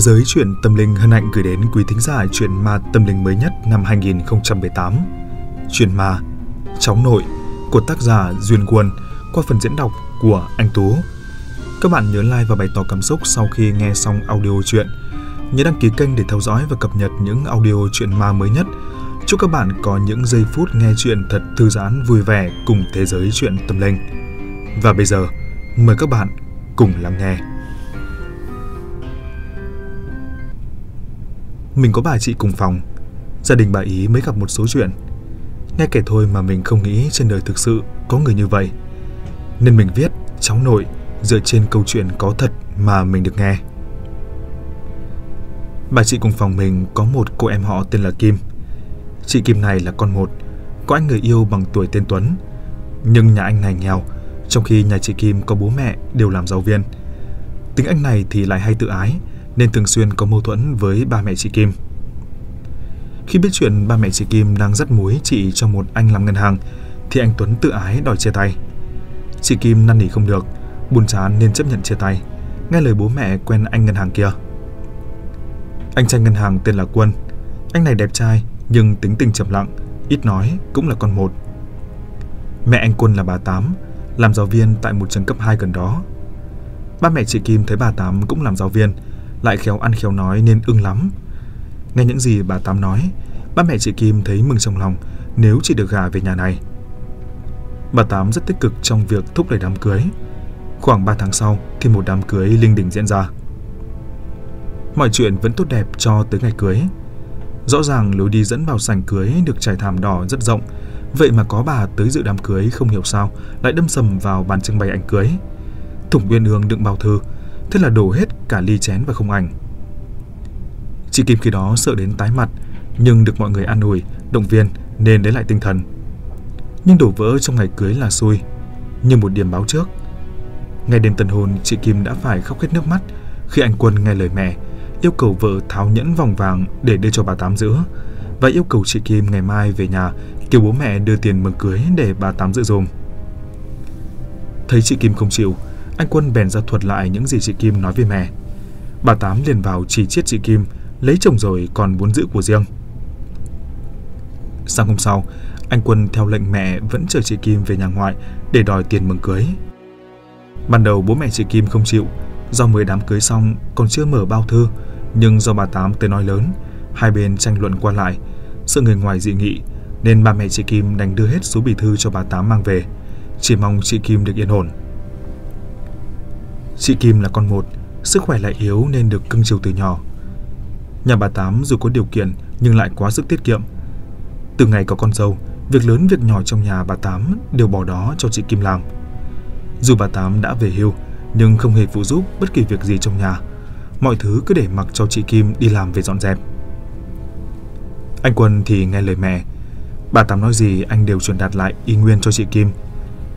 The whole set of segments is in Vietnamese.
Thế giới chuyện tâm linh hân hạnh gửi đến quý thính giả chuyện ma tâm linh mới nhất năm 2018. Chuyện ma Cháu nội của tác giả Duyên Quân qua phần diễn đọc của anh Tú. Các bạn nhớ like và bày tỏ cảm xúc sau khi nghe xong audio chuyện. Nhớ đăng ký kênh để theo dõi và cập nhật những audio chuyện ma mới nhất. Chúc các bạn có những giây phút nghe chuyện thật thư giãn vui vẻ cùng thế giới chuyện tâm linh. Và bây giờ, mời các bạn cùng lắng nghe. Mình có bà chị cùng phòng. Gia đình bà ý mới gặp một số chuyện. Nghe kể thôi mà mình không nghĩ trên đời thực sự có người như vậy. Nên mình viết cháu nội, dựa trên câu chuyện có thật mà mình được nghe. Bà chị cùng phòng mình có một cô em họ tên là Kim. Chị Kim này là con một, Có anh người yêu bằng tuổi tên Tuấn. Nhưng nhà anh này nghèo, Trong khi nhà chị Kim có bố mẹ đều làm giáo viên. Tính anh này thì lại hay tự ái nên thường xuyên có mâu thuẫn với ba mẹ chị Kim. Khi biết chuyện ba mẹ chị Kim đang dắt muối chị cho một anh làm ngân hàng, thì anh Tuấn tự ái đòi chia tay. Chị Kim năn nỉ không được, buồn chán nên chấp nhận chia tay, nghe lời bố mẹ quen anh ngân hàng kia. Anh trai ngân hàng tên là Quân. Anh này đẹp trai nhưng tính tình trầm lặng, ít nói, cũng là con một. Mẹ anh Quân là bà Tám, làm giáo viên tại một trường cấp 2 gần đó. Ba mẹ chị Kim thấy bà Tám cũng làm giáo viên, lại khéo ăn khéo nói nên ưng lắm. Nghe những gì bà Tám nói, ba mẹ chị Kim thấy mừng trong lòng nếu chị được gả về nhà này. Bà Tám rất tích cực trong việc thúc đẩy đám cưới. Khoảng 3 tháng sau thì một đám cưới linh đình diễn ra. Mọi chuyện vẫn tốt đẹp cho tới ngày cưới. Rõ ràng lối đi dẫn vào sảnh cưới được trải thảm đỏ rất rộng, vậy mà có bà tới dự đám cưới không hiểu sao lại đâm sầm vào bàn trưng bày ảnh cưới. Thủng uyên hương đựng bao thư, thế là đổ hết cả ly chén và không ảnh. Chị Kim khi đó sợ đến tái mặt, nhưng được mọi người an ủi, động viên nên lấy lại tinh thần. Nhưng đổ vỡ trong ngày cưới là xui, như một điểm báo trước. Ngày đêm tân hôn, chị Kim đã phải khóc hết nước mắt khi anh Quân nghe lời mẹ, yêu cầu vợ tháo nhẫn vòng vàng để đưa cho bà Tám giữ và yêu cầu chị Kim ngày mai về nhà kêu bố mẹ đưa tiền mừng cưới để bà Tám giữ dùm. Thấy chị Kim không chịu, anh Quân bèn ra thuật lại những gì chị Kim nói với mẹ. Bà Tám liền vào chỉ chiết chị Kim, lấy chồng rồi còn muốn giữ của riêng. Sáng hôm sau, anh Quân theo lệnh mẹ vẫn chờ chị Kim về nhà ngoại để đòi tiền mừng cưới. Ban đầu bố mẹ chị Kim không chịu, do mới đám cưới xong còn chưa mở bao thư, nhưng do bà Tám tới nói lớn, hai bên tranh luận qua lại, sợ người ngoài dị nghị, nên ba mẹ chị Kim đành đưa hết số bì thư cho bà Tám mang về, chỉ mong chị Kim được yên ổn. Chị Kim là con một, sức khỏe lại yếu nên được cưng chiều từ nhỏ. Nhà bà Tám dù có điều kiện nhưng lại quá sức tiết kiệm. Từ ngày có con dâu, việc lớn việc nhỏ trong nhà bà Tám đều bỏ đó cho chị Kim làm. Dù bà Tám đã về hưu nhưng không hề phụ giúp bất kỳ việc gì trong nhà. Mọi thứ cứ để mặc cho chị Kim đi làm về dọn dẹp. Anh Quân thì nghe lời mẹ. Bà Tám nói gì anh đều truyền đạt lại y nguyên cho chị Kim.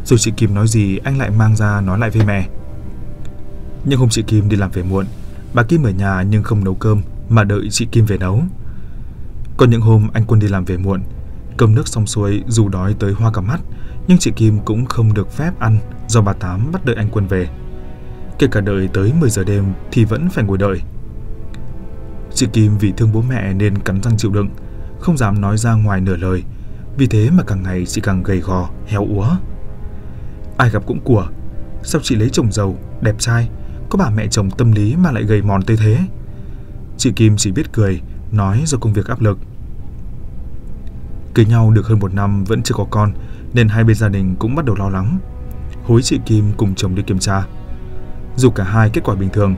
Rồi chị Kim nói gì anh lại mang ra nói lại với mẹ. Nhưng hôm chị Kim đi làm về muộn, bà Kim ở nhà nhưng không nấu cơm mà đợi chị Kim về nấu. Còn những hôm anh Quân đi làm về muộn, cơm nước xong xuôi dù đói tới hoa cả mắt, nhưng chị Kim cũng không được phép ăn do bà Tám bắt đợi anh Quân về. Kể cả đợi tới 10 giờ đêm thì vẫn phải ngồi đợi. Chị Kim vì thương bố mẹ nên cắn răng chịu đựng, không dám nói ra ngoài nửa lời. Vì thế mà càng ngày chị càng gầy gò, héo úa. Ai gặp cũng của, sao chị lấy chồng giàu, đẹp trai có bà mẹ chồng tâm lý mà lại gầy mòn tới thế. Chị Kim chỉ biết cười, Nói do công việc áp lực. Cưới nhau được hơn một năm vẫn chưa có con, Nên hai bên gia đình cũng bắt đầu lo lắng. Hối chị Kim cùng chồng đi kiểm tra. Dù cả hai kết quả bình thường,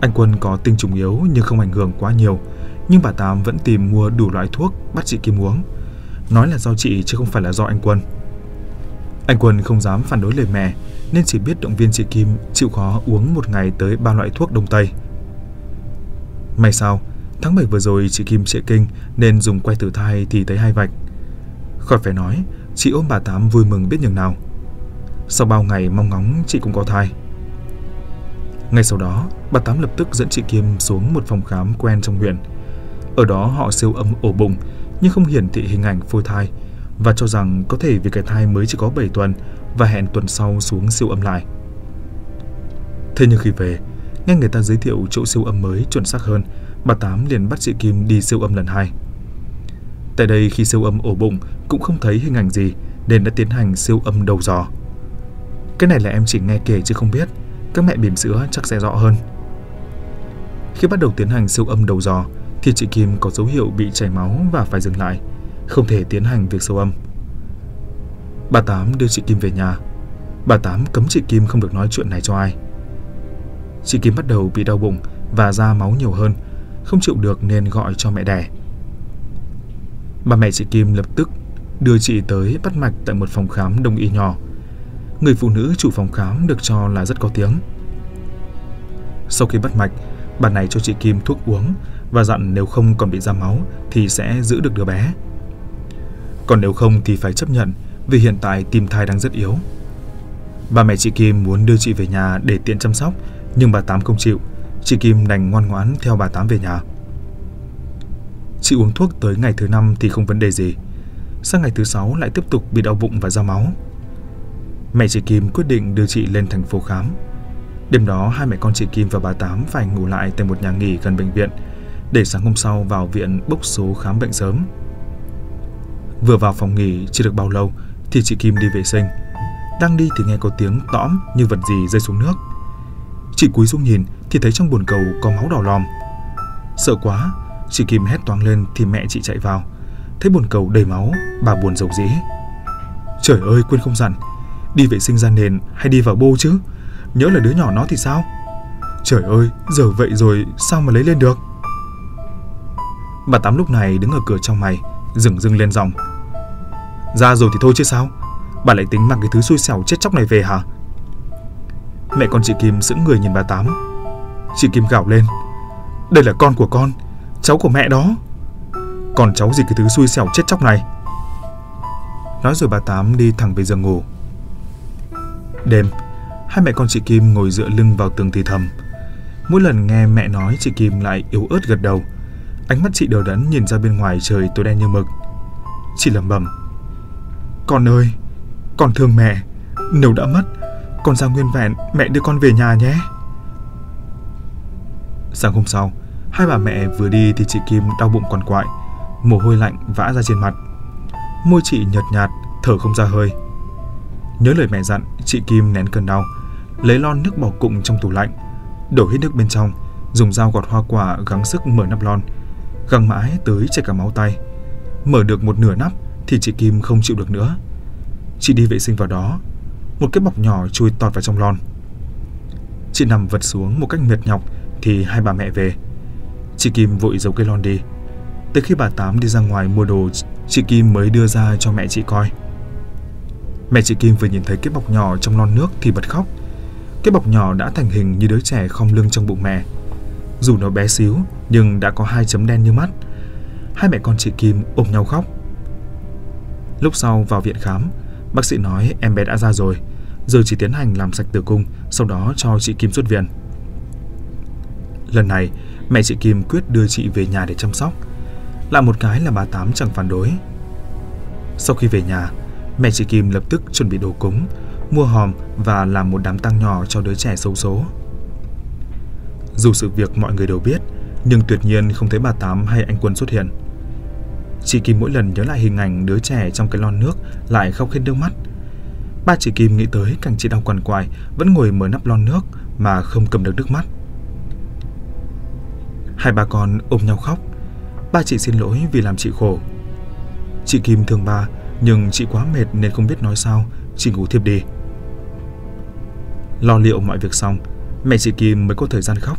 Anh Quân có tinh trùng yếu nhưng không ảnh hưởng quá nhiều. Nhưng bà Tám vẫn tìm mua đủ loại thuốc bắt chị Kim uống. Nói là do chị chứ không phải là do anh Quân. Anh Quân không dám phản đối lời mẹ nên chỉ biết động viên chị Kim chịu khó uống một ngày tới ba loại thuốc đông tây. May sao, tháng 7 vừa rồi chị Kim trễ kinh nên dùng que thử thai thì thấy hai vạch. Khỏi phải nói, chị ôm bà Tám vui mừng biết nhường nào. Sau bao ngày mong ngóng chị cũng có thai. Ngay sau đó, bà Tám lập tức dẫn chị Kim xuống một phòng khám quen trong huyện. Ở đó họ siêu âm ổ bụng nhưng không hiển thị hình ảnh phôi thai và cho rằng có thể vì cái thai mới chỉ có 7 tuần và hẹn tuần sau xuống siêu âm lại. Thế nhưng khi về, Nghe người ta giới thiệu chỗ siêu âm mới chuẩn xác hơn, bà Tám liền bắt chị Kim đi siêu âm lần hai. Tại đây khi siêu âm ổ bụng cũng không thấy hình ảnh gì nên đã tiến hành siêu âm đầu giò. Cái này là em chỉ nghe kể chứ không biết, các mẹ bỉm sữa chắc sẽ rõ hơn. Khi bắt đầu tiến hành siêu âm đầu giò thì chị Kim có dấu hiệu bị chảy máu và phải dừng lại, không thể tiến hành việc siêu âm. Bà Tám đưa chị Kim về nhà. Bà Tám cấm chị Kim không được nói chuyện này cho ai. Chị Kim bắt đầu bị đau bụng và ra máu nhiều hơn, không chịu được nên gọi cho mẹ đẻ. Bà mẹ chị Kim lập tức đưa chị tới bắt mạch tại một phòng khám đông y nhỏ. Người phụ nữ chủ phòng khám được cho là rất có tiếng. Sau khi bắt mạch, bà này cho chị Kim thuốc uống và dặn nếu không còn bị ra máu thì sẽ giữ được đứa bé. Còn nếu không thì phải chấp nhận vì hiện tại tim thai đang rất yếu. Bà mẹ chị Kim muốn đưa chị về nhà để tiện chăm sóc, nhưng bà Tám không chịu. Chị Kim đành ngoan ngoãn theo bà Tám về nhà. Chị uống thuốc tới ngày thứ năm thì không vấn đề gì. Sang ngày thứ sáu lại tiếp tục bị đau bụng và ra máu. Mẹ chị Kim quyết định đưa chị lên thành phố khám. Đêm đó, hai mẹ con chị Kim và bà Tám phải ngủ lại tại một nhà nghỉ gần bệnh viện để sáng hôm sau vào viện bốc số khám bệnh sớm. Vừa vào phòng nghỉ, chưa được bao lâu thì chị Kim đi vệ sinh. Đang đi thì nghe có tiếng tõm như vật gì rơi xuống nước. Chị cúi xuống nhìn thì thấy trong bồn cầu có máu đỏ lòm. Sợ quá, chị Kim hét toáng lên thì mẹ chị chạy vào. Thấy bồn cầu đầy máu, bà buồn rầu rĩ. Trời ơi, quên không dặn, đi vệ sinh ra nền hay đi vào bô chứ? Nhớ là đứa nhỏ nó thì sao? Trời ơi, giờ vậy rồi sao mà lấy lên được? Bà Tám lúc này đứng ở cửa trong mày, dừng dưng lên giọng. Ra rồi thì thôi chứ sao? Bà lại tính mang cái thứ xui xẻo chết chóc này về hả? Mẹ con chị Kim sững người nhìn bà Tám. Chị Kim gào lên. Đây là con của con, cháu của mẹ đó. Còn cháu gì cái thứ xui xẻo chết chóc này? Nói rồi bà Tám đi thẳng về giường ngủ. Đêm, hai mẹ con chị Kim ngồi dựa lưng vào tường thì thầm. Mỗi lần nghe mẹ nói chị Kim lại yếu ớt gật đầu. Ánh mắt chị đều đẫn nhìn ra bên ngoài trời tối đen như mực. Chị lẩm bẩm. Con ơi, con thương mẹ. Nếu đã mất, con ra nguyên vẹn, mẹ đưa con về nhà nhé. Sáng hôm sau, hai bà mẹ vừa đi thì chị Kim đau bụng quằn quại, mồ hôi lạnh vã ra trên mặt. Môi chị nhợt nhạt, thở không ra hơi. Nhớ lời mẹ dặn, chị Kim nén cơn đau, lấy lon nước bỏ cụng trong tủ lạnh, đổ hết nước bên trong, dùng dao gọt hoa quả gắng sức mở nắp lon, găng mãi tới chảy cả máu tay. Mở được một nửa nắp thì chị Kim không chịu được nữa. Chị đi vệ sinh vào đó, một cái bọc nhỏ chui tọt vào trong lon. Chị nằm vật xuống một cách mệt nhọc thì hai bà mẹ về. Chị Kim vội giấu cái lon đi. Tới khi bà Tám đi ra ngoài mua đồ, chị Kim mới đưa ra cho mẹ chị coi. Mẹ chị Kim vừa nhìn thấy cái bọc nhỏ trong lon nước thì bật khóc. Cái bọc nhỏ đã thành hình như đứa trẻ không lưng trong bụng mẹ. Dù nó bé xíu nhưng đã có hai chấm đen như mắt. Hai mẹ con chị Kim ôm nhau khóc. Lúc sau vào viện khám, bác sĩ nói em bé đã ra rồi, giờ chỉ tiến hành làm sạch tử cung, sau đó cho chị Kim xuất viện. Lần này, mẹ chị Kim quyết đưa chị về nhà để chăm sóc. Lại một cái là bà Tám chẳng phản đối. Sau khi về nhà, mẹ chị Kim lập tức chuẩn bị đồ cúng, mua hòm và làm một đám tang nhỏ cho đứa trẻ xấu số. Dù sự việc mọi người đều biết, nhưng tuyệt nhiên không thấy bà Tám hay anh Quân xuất hiện. Chị Kim mỗi lần nhớ lại hình ảnh đứa trẻ trong cái lon nước lại khóc hết nước mắt. Ba chị Kim nghĩ tới cảnh chị đau quằn quại vẫn ngồi mở nắp lon nước mà không cầm được nước mắt. Hai bà con ôm nhau khóc. Ba chị xin lỗi vì làm chị khổ. Chị Kim thương ba, nhưng chị quá mệt nên không biết nói sao, chị ngủ thiếp đi. Lo liệu mọi việc xong, mẹ chị Kim mới có thời gian khóc.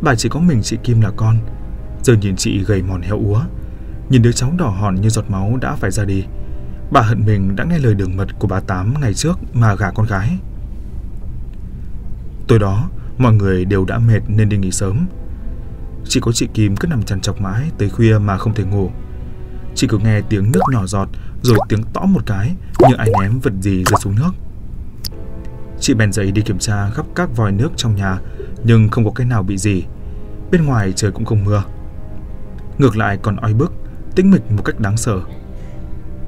Bà chỉ có mình chị Kim là con, giờ nhìn chị gầy mòn heo úa, nhìn đứa cháu đỏ hòn như giọt máu đã phải ra đi. Bà hận mình đã nghe lời đường mật của bà Tám ngày trước mà gả con gái. Tối đó, mọi người đều đã mệt nên đi nghỉ sớm. Chỉ có chị Kim cứ nằm chằn chọc mãi tới khuya mà không thể ngủ. Chị cứ nghe tiếng nước nhỏ giọt rồi tiếng tõ một cái như ai ném vật gì rơi xuống nước. Chị bèn dậy đi kiểm tra khắp các vòi nước trong nhà nhưng không có cái nào bị gì. Bên ngoài trời cũng không mưa. Ngược lại còn oi bức, tĩnh mịch một cách đáng sợ.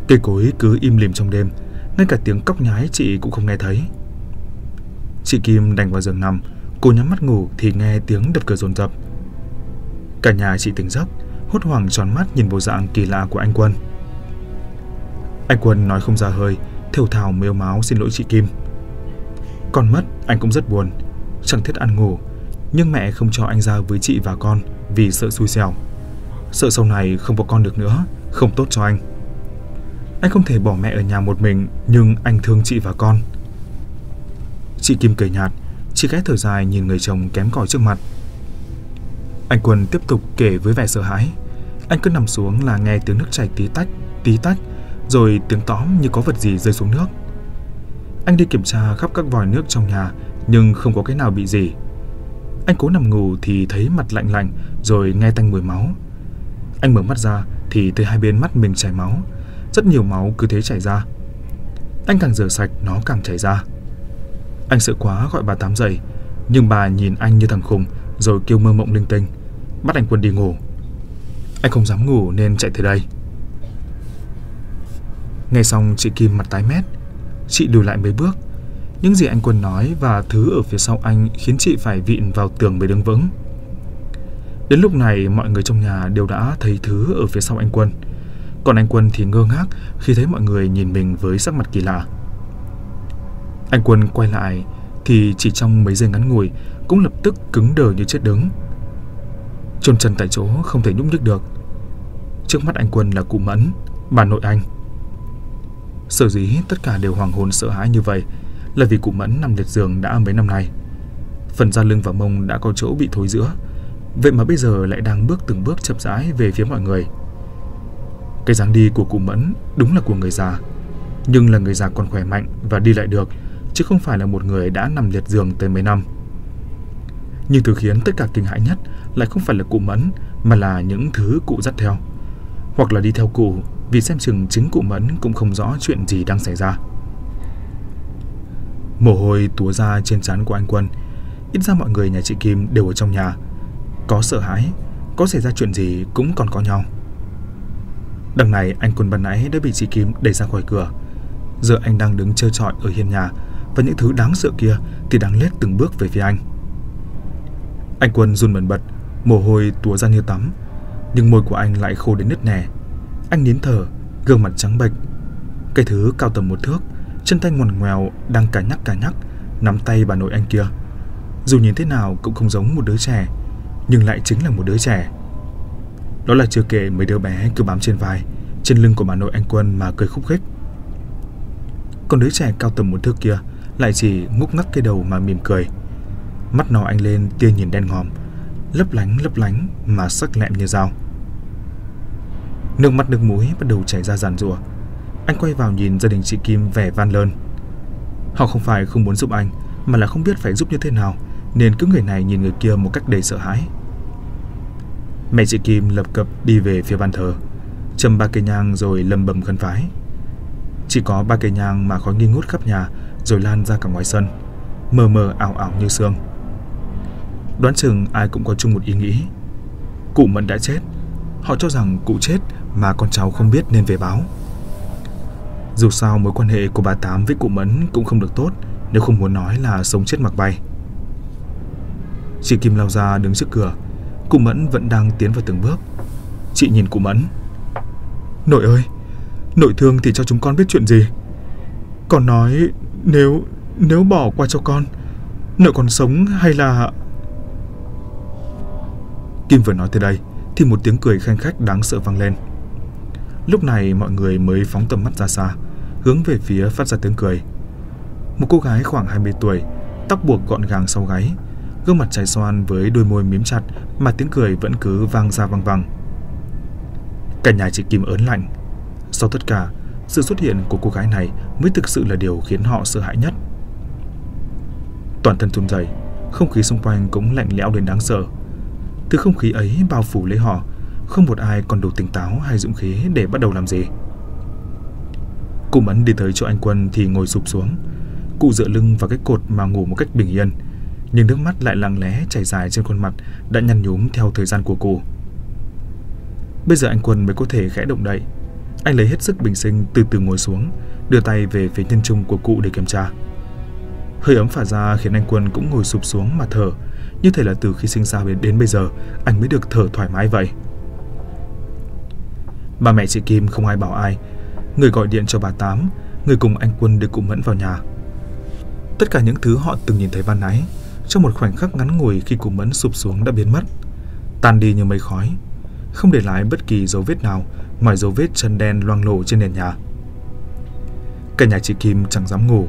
Cây cối cứ im lìm trong đêm, ngay cả tiếng cóc nhái chị cũng không nghe thấy. Chị Kim đành vào giường nằm, Cô nhắm mắt ngủ thì nghe tiếng đập cửa dồn dập. Cả nhà chị tỉnh giấc, hốt hoảng tròn mắt nhìn bộ dạng kỳ lạ của anh Quân. Anh Quân nói không ra hơi, thều thào mếu máu xin lỗi chị Kim. Con mất, anh cũng rất buồn, chẳng thiết ăn ngủ, nhưng mẹ không cho anh ra với chị và con vì sợ xui xẻo. Sợ sau này không có con được nữa, không tốt cho anh. Anh không thể bỏ mẹ ở nhà một mình, nhưng anh thương chị và con. Chị Kim cười nhạt, chị ghé thở dài nhìn người chồng kém cỏi trước mặt. Anh Quân tiếp tục kể với vẻ sợ hãi. Anh cứ nằm xuống là nghe tiếng nước chảy tí tách, tí tách, rồi tiếng tóm như có vật gì rơi xuống nước. Anh đi kiểm tra khắp các vòi nước trong nhà, nhưng không có cái nào bị gì. Anh cố nằm ngủ thì thấy mặt lạnh lạnh, rồi nghe tanh mùi máu. Anh mở mắt ra thì thấy hai bên mắt mình chảy máu, rất nhiều máu cứ thế chảy ra. Anh càng rửa sạch nó càng chảy ra. Anh sợ quá gọi bà Tám dậy, nhưng bà nhìn anh như thằng khùng rồi kêu mơ mộng linh tinh, bắt anh Quân đi ngủ. Anh không dám ngủ nên chạy tới đây. Nghe xong chị Kim mặt tái mét, chị lùi lại mấy bước. Những gì anh Quân nói và thứ ở phía sau anh khiến chị phải vịn vào tường mới đứng vững. Đến lúc này mọi người trong nhà đều đã thấy thứ ở phía sau anh Quân. Còn anh Quân thì ngơ ngác khi thấy mọi người nhìn mình với sắc mặt kỳ lạ. Anh Quân quay lại thì chỉ trong mấy giây ngắn ngủi cũng lập tức cứng đờ như chết đứng. Trôn chân tại chỗ không thể nhúc nhích được. Trước mắt anh Quân là cụ Mẫn, bà nội anh. Sở dĩ tất cả đều hoàng hồn sợ hãi như vậy là vì cụ Mẫn nằm liệt giường đã mấy năm nay. Phần da lưng và mông đã có chỗ bị thối giữa, vậy mà bây giờ lại đang bước từng bước chậm rãi về phía mọi người. Cái dáng đi của cụ Mẫn đúng là của người già, nhưng là người già còn khỏe mạnh và đi lại được, chứ không phải là một người đã nằm liệt giường tới mấy năm. Nhưng thứ khiến tất cả kinh hãi nhất lại không phải là cụ Mẫn, mà là những thứ cụ dắt theo. Hoặc là đi theo cụ vì xem chừng chính cụ Mẫn cũng không rõ chuyện gì đang xảy ra. Mồ hôi túa ra trên trán của anh Quân. Ít ra mọi người nhà chị Kim đều ở trong nhà. Có sợ hãi, có xảy ra chuyện gì cũng còn có nhau. Đằng này anh Quân ban nãy đã bị chị Kim đẩy ra khỏi cửa. Giờ anh đang đứng chơi trọi ở hiên nhà và những thứ đáng sợ kia thì đang lết từng bước về phía anh. Anh Quân run bần bật, mồ hôi túa ra như tắm, nhưng môi của anh lại khô đến nứt nẻ. Anh nín thở, gương mặt trắng bệch. Cái thứ cao tầm một thước, chân tay ngoằn ngoèo đang cả nhắc cả nhắc nắm tay bà nội anh kia. Dù nhìn thế nào cũng không giống một đứa trẻ, nhưng lại chính là một đứa trẻ. Đó là chưa kể mấy đứa bé cứ bám trên vai, trên lưng của bà nội anh Quân mà cười khúc khích. Còn đứa trẻ cao tầm một thước kia lại chỉ ngúc ngắc cái đầu mà mỉm cười. Mắt nó anh lên tia nhìn đen ngòm, lấp lánh lấp lánh mà sắc lẹm như dao. Nước mắt nước mũi bắt đầu chảy ra giàn rùa. Anh quay vào nhìn gia đình chị Kim vẻ van lơn. Họ không phải không muốn giúp anh, mà là không biết phải giúp như thế nào, nên cứ người này nhìn người kia một cách đầy sợ hãi. Mẹ chị Kim lập cập đi về phía bàn thờ, châm ba cây nhang rồi lầm bầm khấn phái. Chỉ có ba cây nhang mà khói nghi ngút khắp nhà rồi lan ra cả ngoài sân, mờ mờ ảo ảo như sương. Đoán chừng ai cũng có chung một ý nghĩ. Cụ Mẫn đã chết. Họ cho rằng cụ chết mà con cháu không biết nên về báo. Dù sao mối quan hệ của bà Tám với cụ Mẫn cũng không được tốt nếu không muốn nói là sống chết mặc bay. Chị Kim lao ra đứng trước cửa. Cụ Mẫn vẫn đang tiến vào từng bước. Chị nhìn cụ Mẫn. Nội ơi, nội thương thì cho chúng con biết chuyện gì. Con nói nếu nếu bỏ qua cho con, nội còn sống hay là Kim vừa nói tới đây thì một tiếng cười khanh khách đáng sợ vang lên. Lúc này mọi người mới phóng tầm mắt ra xa, hướng về phía phát ra tiếng cười. Một cô gái khoảng 20 tuổi, tóc buộc gọn gàng sau gáy, gương mặt trái xoan với đôi môi miếm chặt mà tiếng cười vẫn cứ vang ra vang vang. Cả nhà chị Kim ớn lạnh. Sau tất cả, sự xuất hiện của cô gái này mới thực sự là điều khiến họ sợ hãi nhất. Toàn thân run rẩy, không khí xung quanh cũng lạnh lẽo đến đáng sợ. từ không khí ấy bao phủ lấy họ, không một ai còn đủ tỉnh táo hay dũng khí để bắt đầu làm gì. Cụ Mẫn đi tới chỗ anh Quân thì ngồi sụp xuống. Cụ dựa lưng vào cái cột mà ngủ một cách bình yên, nhưng nước mắt lại lặng lẽ chảy dài trên khuôn mặt đã nhăn nhúm theo thời gian của cụ. Bây giờ anh Quân mới có thể khẽ động đậy. Anh lấy hết sức bình sinh từ từ ngồi xuống, đưa tay về phía nhân trung của cụ để kiểm tra. Hơi ấm phả ra khiến anh Quân cũng ngồi sụp xuống mà thở, như thể là từ khi sinh ra đến bây giờ anh mới được thở thoải mái vậy. Bà mẹ chị Kim không ai bảo ai, người gọi điện cho bà Tám, người cùng anh Quân đưa cụ Mẫn vào nhà. Tất cả những thứ họ từng nhìn thấy ban nãy, trong một khoảnh khắc ngắn ngủi khi cụ Mẫn sụp xuống đã biến mất, tan đi như mây khói, không để lại bất kỳ dấu vết nào ngoài dấu vết chân đen loang lổ trên nền nhà. Cả nhà chị Kim chẳng dám ngủ,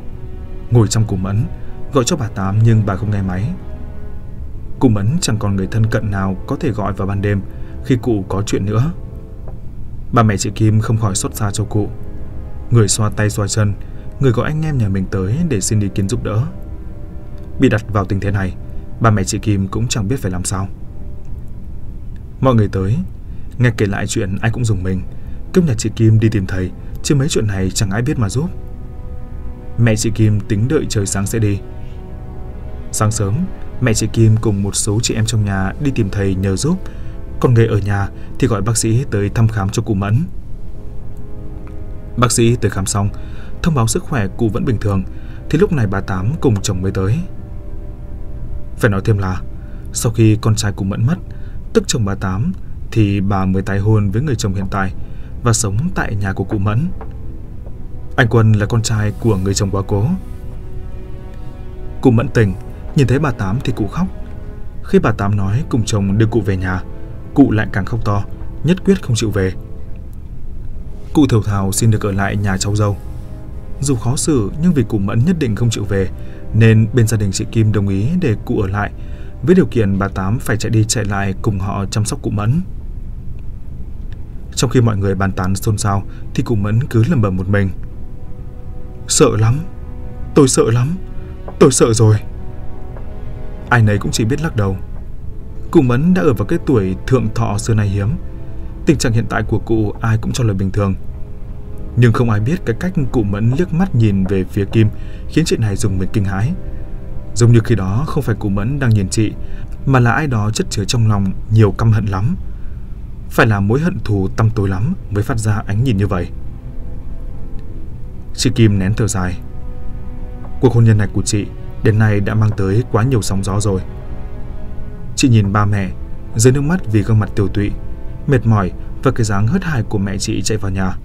ngồi trong cụ Mẫn, gọi cho bà Tám nhưng bà không nghe máy. Cụ Mẫn chẳng còn người thân cận nào có thể gọi vào ban đêm khi cụ có chuyện nữa. Bà mẹ chị Kim không khỏi xót xa cho cụ. Người xoa tay xoa chân, người gọi anh em nhà mình tới để xin ý kiến giúp đỡ. Bị đặt vào tình thế này, bà mẹ chị Kim cũng chẳng biết phải làm sao. Mọi người tới, nghe kể lại chuyện ai cũng dùng mình, kêu nhà chị Kim đi tìm thầy, chứ mấy chuyện này chẳng ai biết mà giúp. Mẹ chị Kim tính đợi trời sáng sẽ đi. Sáng sớm, mẹ chị Kim cùng một số chị em trong nhà đi tìm thầy nhờ giúp, còn người ở nhà thì gọi bác sĩ tới thăm khám cho cụ Mẫn. Bác sĩ tới khám xong, thông báo sức khỏe cụ vẫn bình thường, thì lúc này bà Tám cùng chồng mới tới. Phải nói thêm là, sau khi con trai của Mẫn mất, tức chồng bà Tám, thì bà mới tái hôn với người chồng hiện tại và sống tại nhà của cụ Mẫn. Anh Quân là con trai của người chồng quá cố. Cụ Mẫn tỉnh, nhìn thấy bà Tám thì cụ khóc. Khi bà Tám nói cùng chồng đưa cụ về nhà, cụ lại càng khóc to, nhất quyết không chịu về. Cụ thều thào xin được ở lại nhà cháu dâu. Dù khó xử nhưng vì cụ Mẫn nhất định không chịu về, nên bên gia đình chị Kim đồng ý để cụ ở lại, với điều kiện bà Tám phải chạy đi chạy lại cùng họ chăm sóc cụ Mẫn. Trong khi mọi người bàn tán xôn xao thì cụ Mẫn cứ lẩm bẩm một mình. Sợ lắm, tôi sợ lắm, tôi sợ rồi. Ai nấy cũng chỉ biết lắc đầu. Cụ Mẫn đã ở vào cái tuổi thượng thọ xưa nay hiếm. Tình trạng hiện tại của cụ ai cũng cho là bình thường. Nhưng không ai biết cái cách cụ Mẫn liếc mắt nhìn về phía Kim khiến chị này dùng mình kinh hãi. Giống như khi đó không phải cụ Mẫn đang nhìn chị, mà là ai đó chất chứa trong lòng nhiều căm hận lắm. Phải là mối hận thù tăm tối lắm mới phát ra ánh nhìn như vậy. Chị Kim nén thở dài. Cuộc hôn nhân này của chị đến nay đã mang tới quá nhiều sóng gió rồi. Chị nhìn ba mẹ, dưới nước mắt vì gương mặt tiêu tụy, mệt mỏi và cái dáng hớt hải của mẹ chị chạy vào nhà.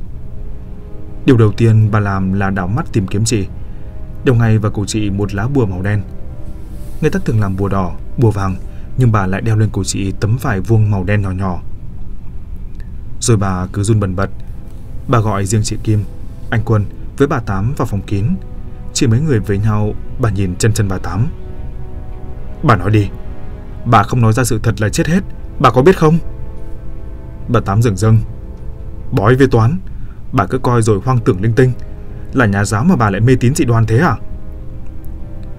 Điều đầu tiên bà làm là đảo mắt tìm kiếm chị. Đồng ngày và cổ chị một lá bùa màu đen. Người ta thường làm bùa đỏ, bùa vàng, nhưng bà lại đeo lên cổ chị tấm vải vuông màu đen nhỏ nhỏ. Rồi bà cứ run bần bật. Bà gọi riêng chị Kim, anh Quân với bà Tám vào phòng kín. Chỉ mấy người với nhau, bà nhìn chân chân bà Tám. Bà nói đi, bà không nói ra sự thật là chết hết, bà có biết không? Bà Tám dừng dâng. Bói về toán, bà cứ coi rồi hoang tưởng linh tinh. Là nhà giáo mà bà lại mê tín dị đoan thế à?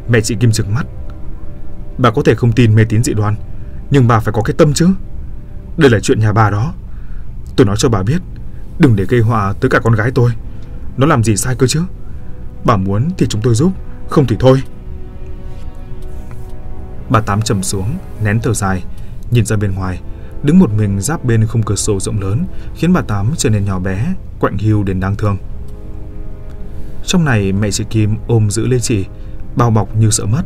Mẹ chị Kim trừng mắt. Bà có thể không tin mê tín dị đoan, nhưng bà phải có cái tâm chứ. Đây là chuyện nhà bà đó. Tôi nói cho bà biết, đừng để gây họa tới cả con gái tôi. Nó làm gì sai cơ chứ? Bà muốn thì chúng tôi giúp, không thì thôi. Bà Tám trầm xuống, nén thở dài, nhìn ra bên ngoài, đứng một mình giáp bên khung cửa sổ rộng lớn, khiến bà Tám trở nên nhỏ bé, quạnh hiu đến đáng thương. Trong này mẹ chị Kim ôm giữ lấy chị, bao bọc như sợ mất.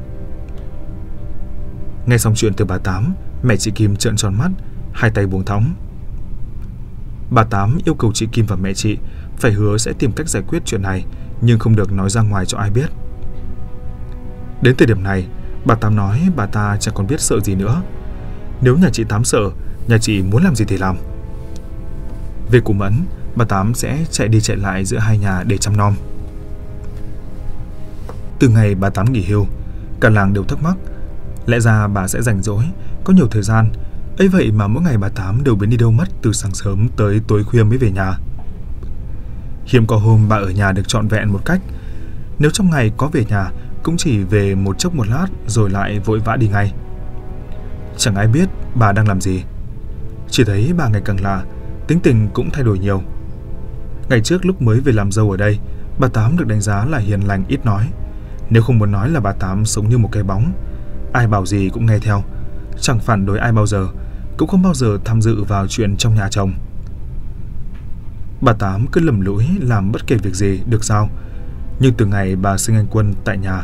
Nghe xong chuyện từ bà Tám, mẹ chị Kim trợn tròn mắt, hai tay buông thõng. Bà Tám yêu cầu chị Kim và mẹ chị phải hứa sẽ tìm cách giải quyết chuyện này, nhưng không được nói ra ngoài cho ai biết. Đến thời điểm này, bà Tám nói bà ta chẳng còn biết sợ gì nữa. Nếu nhà chị Tám sợ, nhà chị muốn làm gì thì làm. Về cụ Mẫn, bà Tám sẽ chạy đi chạy lại giữa hai nhà để chăm nom. Từ ngày bà Tám nghỉ hưu, cả làng đều thắc mắc, lẽ ra bà sẽ rảnh rỗi, có nhiều thời gian, ấy vậy mà mỗi ngày bà Tám đều biến đi đâu mất từ sáng sớm tới tối khuya mới về nhà. Hiếm có hôm bà ở nhà được trọn vẹn một cách. Nếu trong ngày có về nhà, cũng chỉ về một chốc một lát rồi lại vội vã đi ngay. Chẳng ai biết bà đang làm gì. Chỉ thấy bà ngày càng lạ, tính tình cũng thay đổi nhiều. Ngày trước lúc mới về làm dâu ở đây, bà Tám được đánh giá là hiền lành ít nói. Nếu không muốn nói là bà Tám sống như một cái bóng, ai bảo gì cũng nghe theo, chẳng phản đối ai bao giờ, cũng không bao giờ tham dự vào chuyện trong nhà chồng. Bà Tám cứ lầm lũi làm bất kể việc gì được sao. Nhưng từ ngày bà sinh anh Quân tại nhà,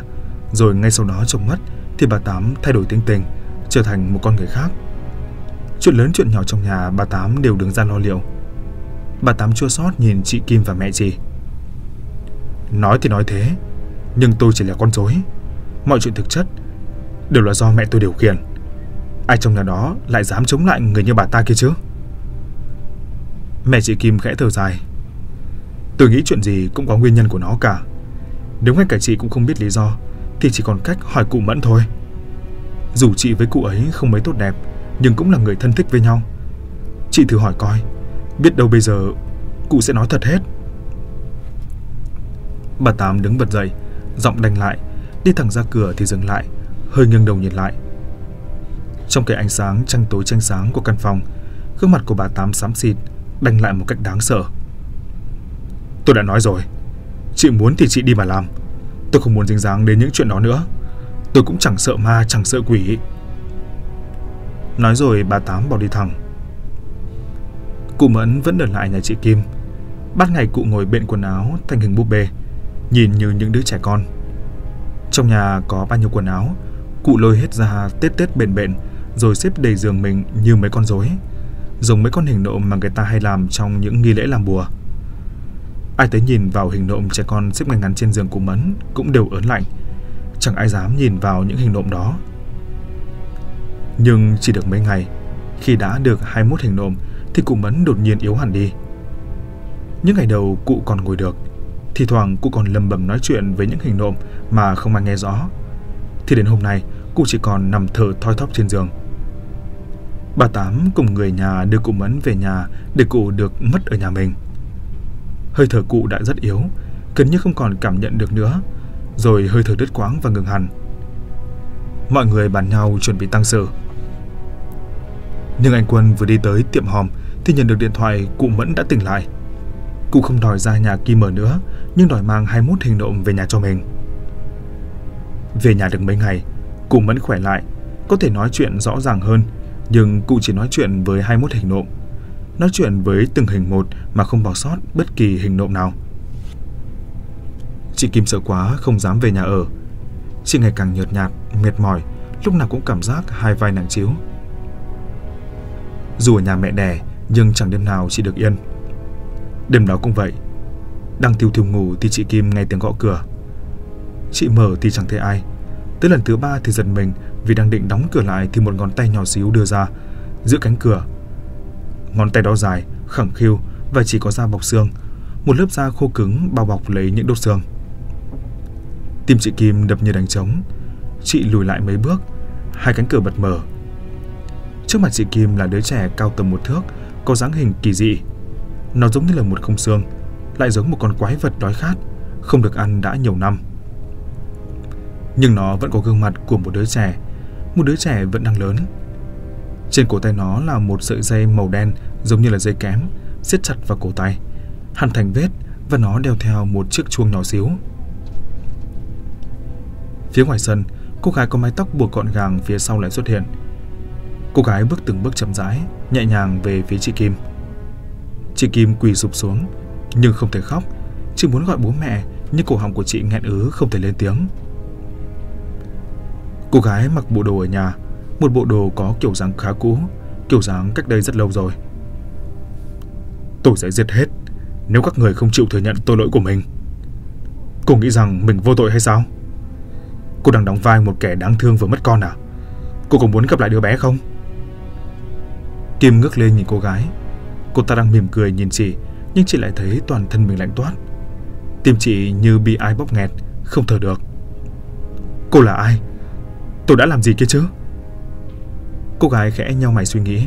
Rồi ngay sau đó chồng mất thì bà Tám thay đổi tính tình, trở thành một con người khác. Chuyện lớn chuyện nhỏ trong nhà bà Tám đều đứng ra lo liệu. Bà Tám chua xót nhìn chị Kim và mẹ chị. Nói thì nói thế, nhưng tôi chỉ là con rối. Mọi chuyện thực chất đều là do mẹ tôi điều khiển. Ai trong nhà đó lại dám chống lại người như bà ta kia chứ? Mẹ chị Kim khẽ thở dài. Tôi nghĩ chuyện gì cũng có nguyên nhân của nó cả. Nếu ngay cả chị cũng không biết lý do, thì chỉ còn cách hỏi cụ Mẫn thôi. Dù chị với cụ ấy không mấy tốt đẹp, nhưng cũng là người thân thích với nhau. Chị thử hỏi coi, biết đâu bây giờ cụ sẽ nói thật hết. Bà Tám đứng bật dậy, giọng đành lại, đi thẳng ra cửa thì dừng lại, hơi nghiêng đầu nhìn lại. Trong cái ánh sáng trăng tối tranh sáng của căn phòng, gương mặt của bà Tám xám xịt, đành lại một cách đáng sợ. Tôi đã nói rồi, chị muốn thì chị đi mà làm. Tôi không muốn dính dáng đến những chuyện đó nữa. Tôi cũng chẳng sợ ma, chẳng sợ quỷ. Nói rồi bà Tám bỏ đi thẳng. Cụ Mẫn vẫn ở lại nhà chị Kim. Bắt ngày cụ ngồi bện quần áo thành hình búp bê, nhìn như những đứa trẻ con. Trong nhà có bao nhiêu quần áo, cụ lôi hết ra tết tết bền bện, rồi xếp đầy giường mình như mấy con rối, giống mấy con hình nộm mà người ta hay làm trong những nghi lễ làm bùa. Ai tới nhìn vào hình nộm trẻ con xếp ngay ngắn trên giường cụ Mẫn cũng đều ớn lạnh. Chẳng ai dám nhìn vào những hình nộm đó. Nhưng chỉ được mấy ngày, khi đã được 21 hình nộm thì cụ Mẫn đột nhiên yếu hẳn đi. Những ngày đầu cụ còn ngồi được, thì thoảng cụ còn lầm bầm nói chuyện với những hình nộm mà không ai nghe rõ. Thì đến hôm nay, cụ chỉ còn nằm thở thoi thóp trên giường. Bà Tám cùng người nhà đưa cụ Mẫn về nhà để cụ được mất ở nhà mình. Hơi thở cụ đã rất yếu, gần như không còn cảm nhận được nữa, rồi hơi thở đứt quãng và ngừng hẳn. Mọi người bàn nhau chuẩn bị tăng sự. Nhưng anh Quân vừa đi tới tiệm hòm thì nhận được điện thoại cụ Mẫn đã tỉnh lại. Cụ không đòi ra nhà Kim mở nữa, nhưng đòi mang 21 hình nộm về nhà cho mình. Về nhà được mấy ngày, cụ Mẫn khỏe lại, có thể nói chuyện rõ ràng hơn, nhưng cụ chỉ nói chuyện với 21 hình nộm nói chuyện với từng hình một mà không bỏ sót bất kỳ hình nộm nào. Chị Kim sợ quá không dám về nhà ở. Chị ngày càng nhợt nhạt, mệt mỏi, lúc nào cũng cảm giác hai vai nặng chiếu. Dù ở nhà mẹ đẻ, nhưng chẳng đêm nào chị được yên. Đêm đó cũng vậy. Đang thiêu thiêu ngủ thì chị Kim nghe tiếng gõ cửa. Chị mở thì chẳng thấy ai. Tới lần thứ ba thì giật mình vì đang định đóng cửa lại thì một ngón tay nhỏ xíu đưa ra, giữa cánh cửa Ngón tay đó dài, khẳng khiu và chỉ có da bọc xương, một lớp da khô cứng bao bọc lấy những đốt xương. Tim chị Kim đập như đánh trống. Chị lùi lại mấy bước, hai cánh cửa bật mở. Trước mặt chị Kim là đứa trẻ cao tầm một thước, có dáng hình kỳ dị. Nó giống như là một không xương, lại giống một con quái vật đói khát, không được ăn đã nhiều năm. Nhưng nó vẫn có gương mặt của một đứa trẻ, một đứa trẻ vẫn đang lớn, trên cổ tay nó là một sợi dây màu đen giống như là dây kém, siết chặt vào cổ tay, hằn thành vết và nó đeo theo một chiếc chuông nhỏ xíu. Phía ngoài sân, cô gái có mái tóc buộc gọn gàng phía sau lại xuất hiện. Cô gái bước từng bước chậm rãi, nhẹ nhàng về phía chị Kim. Chị Kim quỳ sụp xuống, nhưng không thể khóc, chỉ muốn gọi bố mẹ nhưng cổ họng của chị nghẹn ứ không thể lên tiếng. Cô gái mặc bộ đồ ở nhà, một bộ đồ có kiểu dáng khá cũ, kiểu dáng cách đây rất lâu rồi. Tôi sẽ giết hết nếu các người không chịu thừa nhận tội lỗi của mình. Cô nghĩ rằng mình vô tội hay sao? Cô đang đóng vai một kẻ đáng thương vừa mất con à? Cô có muốn gặp lại đứa bé không? Kim ngước lên nhìn cô gái. Cô ta đang mỉm cười nhìn chị, nhưng chị lại thấy toàn thân mình lạnh toát. Tim chị như bị ai bóp nghẹt, không thở được. Cô là ai? Tôi đã làm gì kia chứ? Cô gái khẽ nhau mày suy nghĩ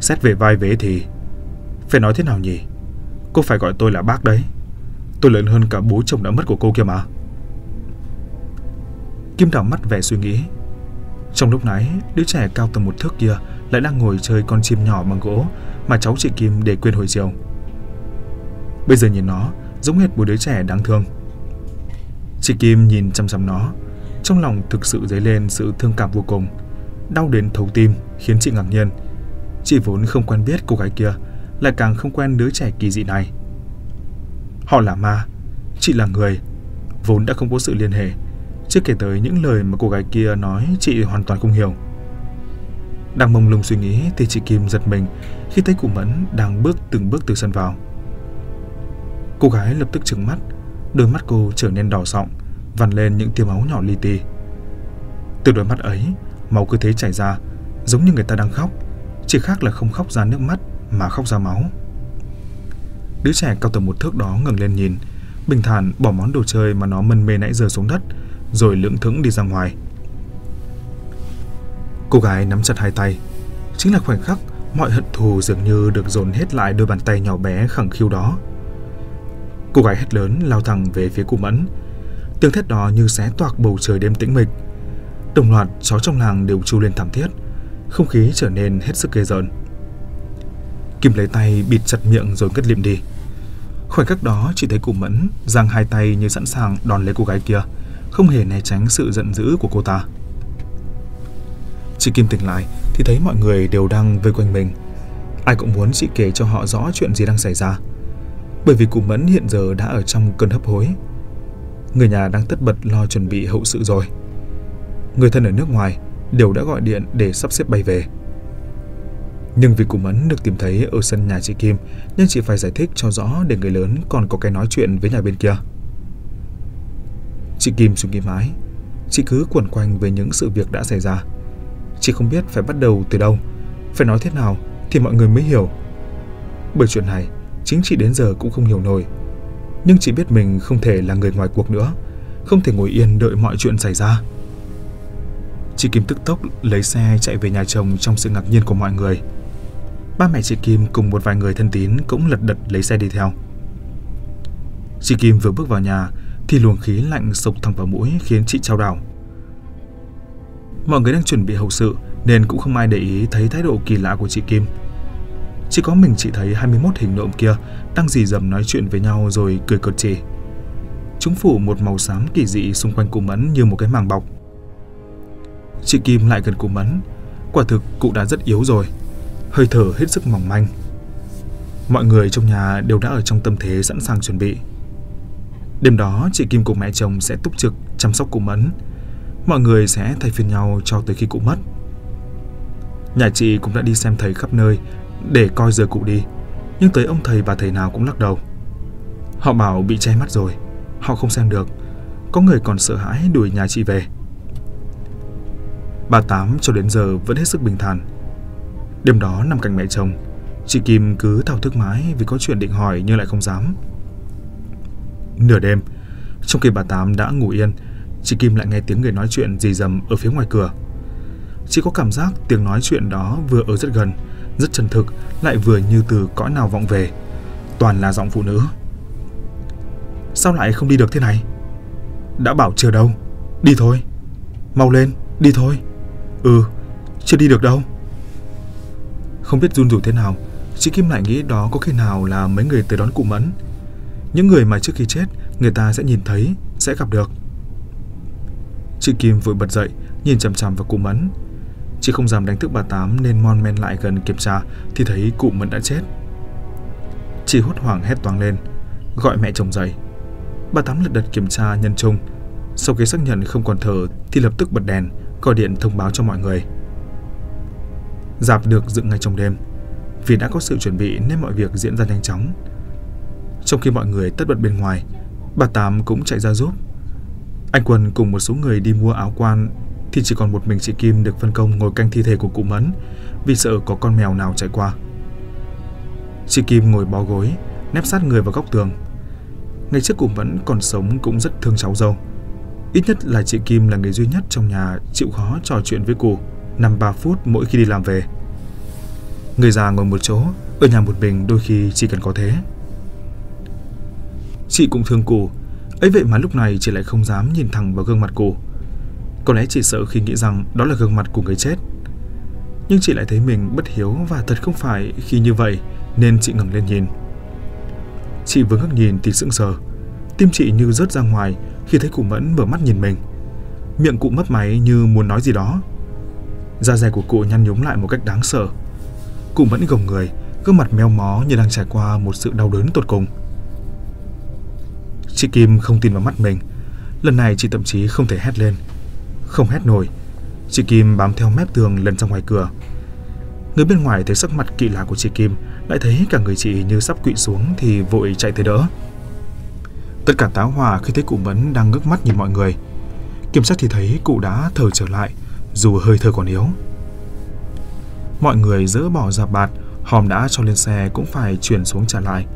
Xét về vai vế thì Phải nói thế nào nhỉ Cô phải gọi tôi là bác đấy Tôi lớn hơn cả bố chồng đã mất của cô kia mà Kim đảo mắt vẻ suy nghĩ Trong lúc nãy Đứa trẻ cao tầm một thước kia lại đang ngồi chơi con chim nhỏ bằng gỗ Mà cháu chị Kim để quên hồi chiều Bây giờ nhìn nó Giống hệt một đứa trẻ đáng thương Chị Kim nhìn chăm chăm nó Trong lòng thực sự dấy lên sự thương cảm vô cùng đau đến thấu tim khiến chị ngạc nhiên. Chị vốn không quen biết cô gái kia, lại càng không quen đứa trẻ kỳ dị này. Họ là ma, chị là người, vốn đã không có sự liên hệ, Chưa kể tới những lời mà cô gái kia nói chị hoàn toàn không hiểu. Đang mông lung suy nghĩ thì chị Kim giật mình khi thấy cụ Mẫn đang bước từng bước từ sân vào. Cô gái lập tức trừng mắt, đôi mắt cô trở nên đỏ sọng, vằn lên những tia máu nhỏ li ti. Từ đôi mắt ấy, máu cứ thế chảy ra, giống như người ta đang khóc, chỉ khác là không khóc ra nước mắt mà khóc ra máu. Đứa trẻ cao tầm một thước đó ngẩng lên nhìn, bình thản bỏ món đồ chơi mà nó mân mê nãy giờ xuống đất, rồi lưỡng thững đi ra ngoài. Cô gái nắm chặt hai tay, chính là khoảnh khắc mọi hận thù dường như được dồn hết lại đôi bàn tay nhỏ bé khẳng khiu đó. Cô gái hét lớn lao thẳng về phía cụ Mẫn. Tiếng thét đó như xé toạc bầu trời đêm tĩnh mịch. Đồng loạt chó trong làng đều chu lên thảm thiết, không khí trở nên hết sức ghê rợn. Kim lấy tay bịt chặt miệng rồi cất liệm đi. Khoảnh khắc đó chỉ thấy cụ Mẫn giang hai tay như sẵn sàng đòn lấy cô gái kia, không hề né tránh sự giận dữ của cô ta. Chị Kim tỉnh lại thì thấy mọi người đều đang vây quanh mình. Ai cũng muốn chị kể cho họ rõ chuyện gì đang xảy ra. Bởi vì cụ Mẫn hiện giờ đã ở trong cơn hấp hối. Người nhà đang tất bật lo chuẩn bị hậu sự rồi. Người thân ở nước ngoài đều đã gọi điện để sắp xếp bay về. Nhưng vì cụ Mẫn được tìm thấy ở sân nhà chị Kim nên chị phải giải thích cho rõ để người lớn còn có cái nói chuyện với nhà bên kia. Chị Kim suy nghĩ mãi, chị cứ quẩn quanh về những sự việc đã xảy ra chỉ không biết phải bắt đầu từ đâu, phải nói thế nào thì mọi người mới hiểu. Bởi chuyện này, chính chị đến giờ cũng không hiểu nổi. Nhưng chị biết mình không thể là người ngoài cuộc nữa, không thể ngồi yên đợi mọi chuyện xảy ra. Chị Kim tức tốc lấy xe chạy về nhà chồng trong sự ngạc nhiên của mọi người. Ba mẹ chị Kim cùng một vài người thân tín cũng lật đật lấy xe đi theo. Chị Kim vừa bước vào nhà thì luồng khí lạnh sộc thẳng vào mũi khiến chị trao đảo. Mọi người đang chuẩn bị hậu sự nên cũng không ai để ý thấy thái độ kỳ lạ của chị Kim. Chỉ có mình chị thấy 21 hình nộm kia đang dì dầm nói chuyện với nhau rồi cười cợt chỉ. Chúng phủ một màu xám kỳ dị xung quanh cụ Mẫn như một cái màng bọc. Chị Kim lại gần cụ Mẫn. Quả thực cụ đã rất yếu rồi, hơi thở hết sức mỏng manh. Mọi người trong nhà đều đã ở trong tâm thế sẵn sàng chuẩn bị. Đêm đó, chị Kim cùng mẹ chồng sẽ túc trực chăm sóc cụ Mẫn. Mọi người sẽ thay phiên nhau cho tới khi cụ mất. Nhà chị cũng đã đi xem thầy khắp nơi để coi giờ cụ đi, nhưng tới ông thầy bà thầy nào cũng lắc đầu. Họ bảo bị che mắt rồi, họ không xem được. Có người còn sợ hãi đuổi nhà chị về. Bà Tám cho đến giờ vẫn hết sức bình thản. Đêm đó nằm cạnh mẹ chồng, chị Kim cứ thao thức mãi vì có chuyện định hỏi nhưng lại không dám. Nửa đêm, trong khi bà Tám đã ngủ yên, chị Kim lại nghe tiếng người nói chuyện rì rầm ở phía ngoài cửa. Chị có cảm giác tiếng nói chuyện đó vừa ở rất gần, rất chân thực, lại vừa như từ cõi nào vọng về. Toàn là giọng phụ nữ. Sao lại không đi được thế này? Đã bảo chưa đâu. Đi thôi. Mau lên, đi thôi. Ừ, chưa đi được đâu. Không biết run rủi thế nào, chị Kim lại nghĩ đó có khi nào là mấy người tới đón cụ Mẫn. Những người mà trước khi chết, người ta sẽ nhìn thấy, sẽ gặp được. Chị Kim vội bật dậy, nhìn chằm chằm vào cụ Mẫn. Chị không dám đánh thức bà Tám nên mon men lại gần kiểm tra thì thấy cụ Mẫn đã chết. Chị hốt hoảng hét toáng lên, gọi mẹ chồng dậy. Bà Tám lật đật kiểm tra nhân trung. Sau khi xác nhận không còn thở thì lập tức bật đèn, gọi điện thông báo cho mọi người. Dạp được dựng ngay trong đêm. Vì đã có sự chuẩn bị nên mọi việc diễn ra nhanh chóng. Trong khi mọi người tất bật bên ngoài, bà Tám cũng chạy ra giúp. Anh Quân cùng một số người đi mua áo quan thì chỉ còn một mình chị Kim được phân công ngồi canh thi thể của cụ Mẫn vì sợ có con mèo nào chạy qua. Chị Kim ngồi bó gối, nép sát người vào góc tường. Ngày trước cụ Mẫn còn sống cũng rất thương cháu dâu. Ít nhất là chị Kim là người duy nhất trong nhà chịu khó trò chuyện với cụ, 5-3 phút mỗi khi đi làm về. Người già ngồi một chỗ, ở nhà một mình đôi khi chỉ cần có thế. Chị cũng thương cụ, ấy vậy mà lúc này chị lại không dám nhìn thẳng vào gương mặt cụ. Có lẽ chị sợ khi nghĩ rằng đó là gương mặt của người chết. Nhưng chị lại thấy mình bất hiếu và thật không phải khi như vậy nên chị ngẩng lên nhìn. Chị vừa ngước nhìn thì sững sờ, tim chị như rớt ra ngoài khi thấy cụ Mẫn mở mắt nhìn mình. Miệng cụ mấp máy như muốn nói gì đó. Da dày của cụ nhăn nhúm lại một cách đáng sợ. Cụ Mẫn gồng người, gương mặt meo mó như đang trải qua một sự đau đớn tột cùng. Chị Kim không tin vào mắt mình. Lần này chị thậm chí không thể hét lên. Không hét nổi, Chị Kim bám theo mép tường lần ra ngoài cửa. Người bên ngoài thấy sắc mặt kỳ lạ của chị Kim, Lại thấy cả người chị như sắp quỵ xuống Thì vội chạy tới đỡ. Tất cả táo hòa khi thấy cụ Mẫn đang ngước mắt nhìn mọi người, Kiểm soát thì thấy cụ đã thở trở lại, Dù hơi thở còn yếu. Mọi người dỡ bỏ ra bạt, Hòm đã cho lên xe cũng phải chuyển xuống trả lại.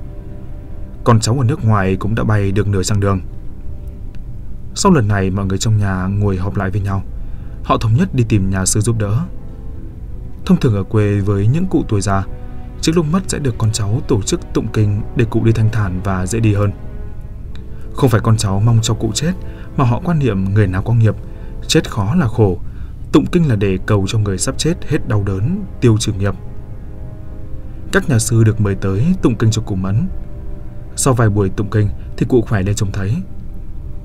Con cháu ở nước ngoài cũng đã bay được nửa chặng đường Sau lần này mọi người trong nhà ngồi họp lại với nhau Họ thống nhất đi tìm nhà sư giúp đỡ Thông thường ở quê với những cụ tuổi già Trước lúc mất sẽ được con cháu tổ chức tụng kinh để cụ đi thanh thản và dễ đi hơn. Không phải con cháu mong cho cụ chết, mà họ quan niệm người nào có nghiệp, chết khó là khổ. Tụng kinh là để cầu cho người sắp chết hết đau đớn, tiêu trừ nghiệp. Các nhà sư được mời tới tụng kinh cho cụ Mẫn. Sau vài buổi tụng kinh thì cụ khỏe lên trông thấy.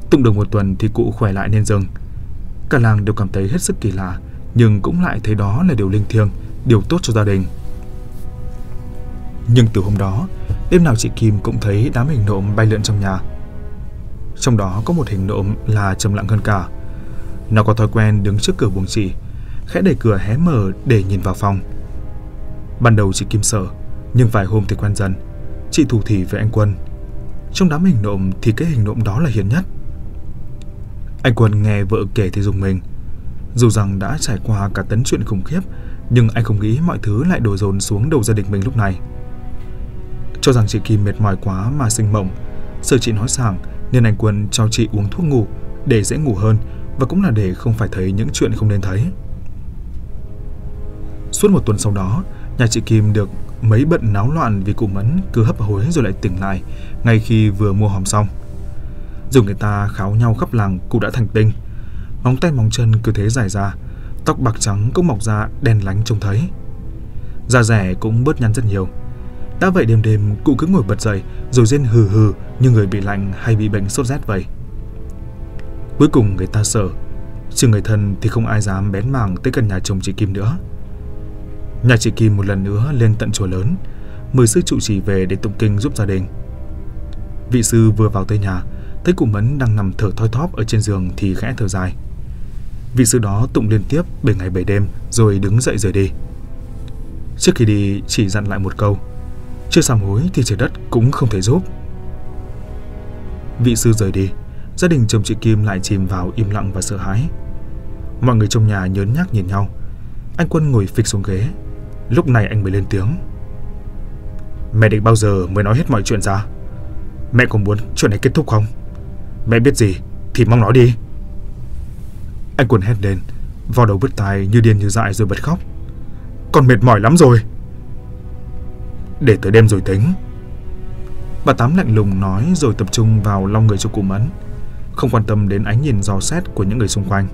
Tụng được một tuần thì cụ khỏe lại nên dừng. Cả làng đều cảm thấy hết sức kỳ lạ, nhưng cũng lại thấy đó là điều linh thiêng, điều tốt cho gia đình. Nhưng từ hôm đó, đêm nào chị Kim cũng thấy đám hình nộm bay lượn trong nhà. Trong đó có một hình nộm là trầm lặng hơn cả. Nó có thói quen đứng trước cửa buồng chị, khẽ đẩy cửa hé mở để nhìn vào phòng. Ban đầu chị Kim sợ, nhưng vài hôm thì quen dần. Chị thủ thỉ với anh Quân. Trong đám hình nộm thì cái hình nộm đó là hiền nhất. Anh Quân nghe vợ kể thì dùng mình. Dù rằng đã trải qua cả tấn chuyện khủng khiếp, nhưng anh không nghĩ mọi thứ lại đổ dồn xuống đầu gia đình mình lúc này. Cho rằng chị Kim mệt mỏi quá mà sinh mộng, sợ chị nói sảng nên anh Quân cho chị uống thuốc ngủ để dễ ngủ hơn và cũng là để không phải thấy những chuyện không nên thấy. Suốt một tuần sau đó, nhà chị Kim được mấy bận náo loạn vì cụ Mẫn cứ hấp hối rồi lại tỉnh lại ngay khi vừa mua hòm xong. Dù người ta kháo nhau khắp làng cụ đã thành tinh, móng tay móng chân cứ thế dài ra, tóc bạc trắng cũng mọc ra đen lánh trông thấy. Da rẻ cũng bớt nhăn rất nhiều. Đã vậy đêm đêm cụ cứ ngồi bật dậy rồi rên hừ hừ như người bị lạnh hay bị bệnh sốt rét vậy. Cuối cùng người ta sợ, trừ người thân thì không ai dám bén mảng tới gần nhà chồng chị Kim nữa. Nhà chị Kim một lần nữa lên tận chùa lớn, mời sư trụ trì về để tụng kinh giúp gia đình. Vị sư vừa vào tới nhà, thấy cụ Mẫn đang nằm thở thoi thóp ở trên giường thì khẽ thở dài. Vị sư đó tụng liên tiếp bảy ngày bảy đêm rồi đứng dậy rời đi. Trước khi đi chỉ dặn lại một câu, chưa sám hối thì trời đất cũng không thể giúp. Vị sư rời đi, gia đình chồng chị Kim lại chìm vào im lặng và sợ hãi. Mọi người trong nhà nhớn nhác nhìn nhau. Anh Quân ngồi phịch xuống ghế. Lúc này anh mới lên tiếng. Mẹ định bao giờ mới nói hết mọi chuyện ra? Mẹ có muốn chuyện này kết thúc không? Mẹ biết gì thì mong nói đi. Anh quần hét lên, vào đầu bứt tai như điên như dại rồi bật khóc. Con mệt mỏi lắm rồi. Để tới đêm rồi tính. Bà Tám lạnh lùng nói rồi tập trung vào long người cho cụ Mẫn, không quan tâm đến ánh nhìn dò xét của những người xung quanh.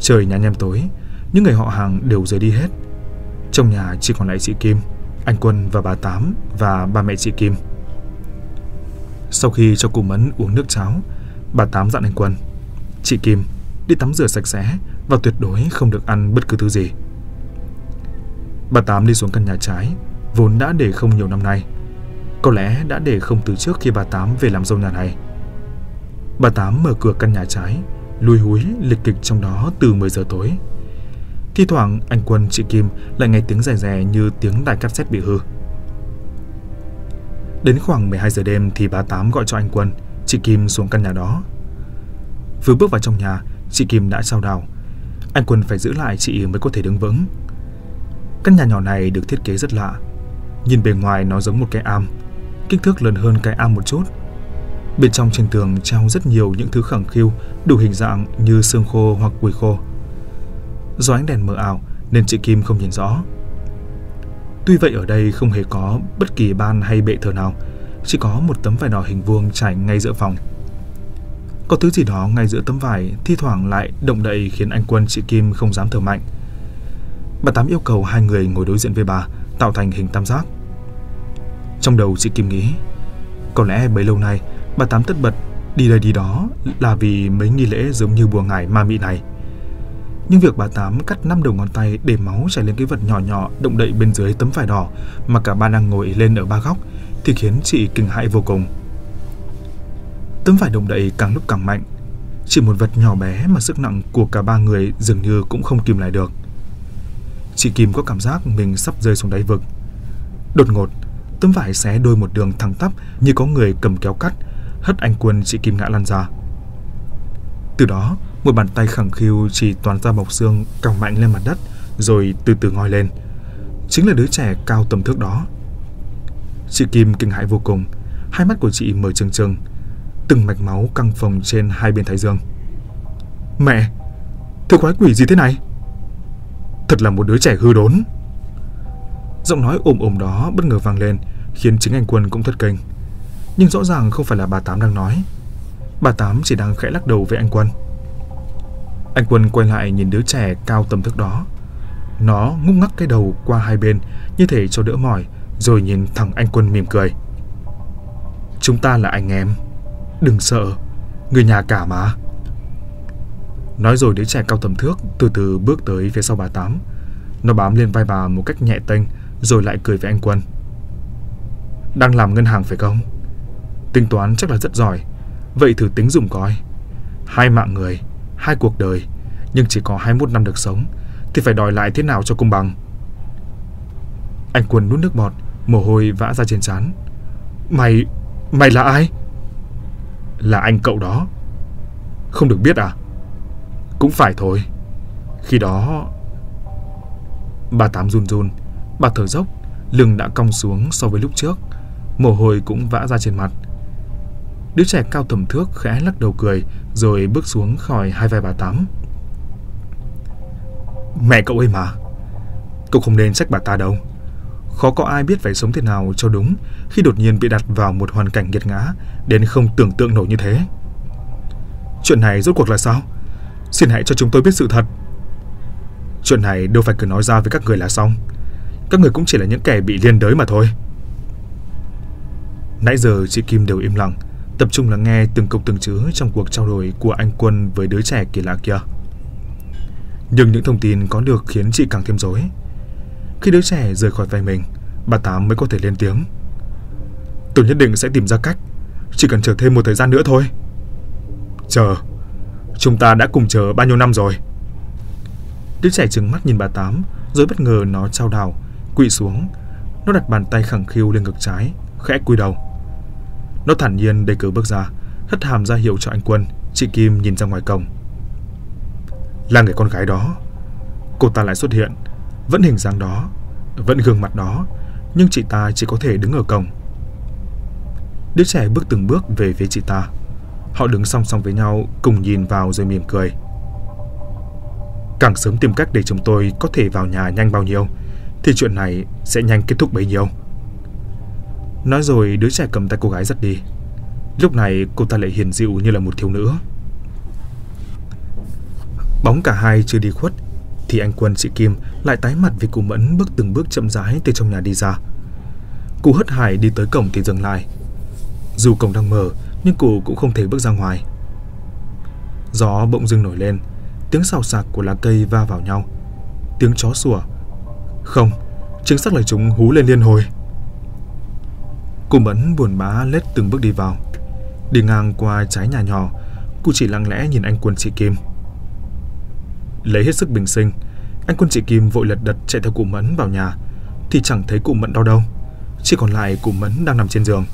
Trời nhà nhem tối, những người họ hàng đều rời đi hết. Trong nhà chỉ còn lại chị Kim, anh Quân và bà Tám và ba mẹ chị Kim. Sau khi cho cụ Mẫn uống nước cháo, bà Tám dặn anh Quân, chị Kim đi tắm rửa sạch sẽ và tuyệt đối không được ăn bất cứ thứ gì. Bà Tám đi xuống căn nhà trái, vốn đã để không nhiều năm nay. Có lẽ đã để không từ trước khi bà Tám về làm dâu nhà này. Bà Tám mở cửa căn nhà trái, lùi húi lịch kịch trong đó từ 10 giờ tối. Thi thoảng anh Quân chị Kim lại nghe tiếng rè rè như tiếng đài cassette bị hư. Đến khoảng 12 giờ đêm thì bà Tám gọi cho anh Quân, chị Kim xuống căn nhà đó. Vừa bước vào trong nhà, chị Kim đã trao đảo. Anh Quân phải giữ lại chị mới có thể đứng vững. Căn nhà nhỏ này được thiết kế rất lạ. Nhìn bề ngoài nó giống một cái am, kích thước lớn hơn cái am một chút. Bên trong trên tường treo rất nhiều những thứ khẳng khiu đủ hình dạng như xương khô hoặc quỳ khô. Do ánh đèn mờ ảo nên chị Kim không nhìn rõ. Tuy vậy ở đây không hề có bất kỳ ban hay bệ thờ nào, chỉ có một tấm vải đỏ hình vuông trải ngay giữa phòng. Có thứ gì đó ngay giữa tấm vải thi thoảng lại động đậy khiến anh Quân chị Kim không dám thở mạnh. Bà Tám yêu cầu hai người ngồi đối diện với bà, tạo thành hình tam giác. Trong đầu chị Kim nghĩ, có lẽ bấy lâu nay bà Tám tất bật đi đây đi đó là vì mấy nghi lễ giống như bùa ngải ma mị này. Nhưng việc bà Tám cắt năm đầu ngón tay để máu chảy lên cái vật nhỏ nhỏ động đậy bên dưới tấm vải đỏ mà cả ba đang ngồi lên ở ba góc thì khiến chị kinh hãi vô cùng. Tấm vải động đậy càng lúc càng mạnh. Chỉ một vật nhỏ bé mà sức nặng của cả ba người dường như cũng không kìm lại được. Chị Kim có cảm giác mình sắp rơi xuống đáy vực. Đột ngột, tấm vải xé đôi một đường thẳng tắp như có người cầm kéo cắt, hất anh quân chị Kim ngã lăn ra. Từ đó, một bàn tay khẳng khiu chỉ toàn ra bọc xương còng mạnh lên mặt đất rồi từ từ ngoi lên. Chính là đứa trẻ cao tầm thước đó. Chị Kim kinh hãi vô cùng, hai mắt của chị mở trừng trừng, từng mạch máu căng phồng trên hai bên thái dương. Mẹ, thứ quái quỷ gì thế này? Thật là một đứa trẻ hư đốn. Giọng nói ồm ồm đó bất ngờ vang lên, khiến chính anh Quân cũng thất kinh. Nhưng rõ ràng không phải là bà Tám đang nói. Bà Tám chỉ đang khẽ lắc đầu với anh Quân. Anh Quân quay lại nhìn đứa trẻ cao tầm thước đó. Nó ngúc ngắc cái đầu qua hai bên như thể cho đỡ mỏi, rồi nhìn thẳng anh Quân mỉm cười. Chúng ta là anh em. Đừng sợ, người nhà cả mà. Nói rồi đứa trẻ cao tầm thước từ từ bước tới phía sau bà Tám. Nó bám lên vai bà một cách nhẹ tênh rồi lại cười với anh Quân. Đang làm ngân hàng phải không? Tính toán chắc là rất giỏi. Vậy thử tính dùng coi. Hai mạng người, hai cuộc đời, nhưng chỉ có 21 năm được sống, thì phải đòi lại thế nào cho công bằng? Anh Quân nuốt nước bọt, mồ hôi vã ra trên trán. Mày, mày là ai? Là anh cậu đó. Không được biết à? Cũng phải thôi. Khi đó... Bà Tám run run, bà thở dốc, lưng đã cong xuống so với lúc trước, mồ hôi cũng vã ra trên mặt. Đứa trẻ cao tầm thước khẽ lắc đầu cười rồi bước xuống khỏi hai vai bà Tám. Mẹ cậu ấy mà, cậu không nên trách bà ta đâu. Khó có ai biết phải sống thế nào cho đúng khi đột nhiên bị đặt vào một hoàn cảnh nghiệt ngã đến không tưởng tượng nổi như thế. Chuyện này rốt cuộc là sao? Xin hãy cho chúng tôi biết sự thật. Chuyện này đâu phải cứ nói ra với các người là xong. Các người cũng chỉ là những kẻ bị liên đới mà thôi. Nãy giờ chị Kim đều im lặng, tập trung lắng nghe từng câu từng chữ trong cuộc trao đổi của anh Quân với đứa trẻ kỳ lạ kia. Nhưng những thông tin có được khiến chị càng thêm rối. Khi đứa trẻ rời khỏi vai mình, bà Tám mới có thể lên tiếng. Tôi nhất định sẽ tìm ra cách, chỉ cần chờ thêm một thời gian nữa thôi. Chờ, chúng ta đã cùng chờ bao nhiêu năm rồi. Đứa trẻ trừng mắt nhìn bà Tám, rồi bất ngờ nó trao đảo, quỵ xuống. Nó đặt bàn tay khẳng khiu lên ngực trái, khẽ cúi đầu. Nó thản nhiên đề cử bước ra, hất hàm ra hiệu cho anh Quân, chị Kim nhìn ra ngoài cổng. Là người con gái đó. Cô ta lại xuất hiện, vẫn hình dáng đó, vẫn gương mặt đó, nhưng chị ta chỉ có thể đứng ở cổng. Đứa trẻ bước từng bước về phía chị ta. Họ đứng song song với nhau, cùng nhìn vào rồi mỉm cười. Càng sớm tìm cách để chúng tôi có thể vào nhà nhanh bao nhiêu, thì chuyện này sẽ nhanh kết thúc bấy nhiêu. Nói rồi đứa trẻ cầm tay cô gái dắt đi. Lúc này cô ta lại hiền dịu như là một thiếu nữ. Bóng cả hai chưa đi khuất thì anh Quân chị Kim lại tái mặt vì cụ Mẫn bước từng bước chậm rãi từ trong nhà đi ra. Cụ hất hải đi tới cổng thì dừng lại. Dù cổng đang mở nhưng cụ cũng không thể bước ra ngoài. Gió bỗng dưng nổi lên, tiếng xào xạc của lá cây va vào nhau. Tiếng chó sủa. Không, chính xác là chúng hú lên liên hồi. Cụ Mẫn buồn bã lết từng bước đi vào. Đi ngang qua trái nhà nhỏ, cụ chỉ lặng lẽ nhìn anh Quân chị Kim. Lấy hết sức bình sinh, anh quân chị Kim vội lật đật chạy theo cụ Mẫn vào nhà, thì chẳng thấy cụ Mẫn đâu đâu, chỉ còn lại cụ Mẫn đang nằm trên giường.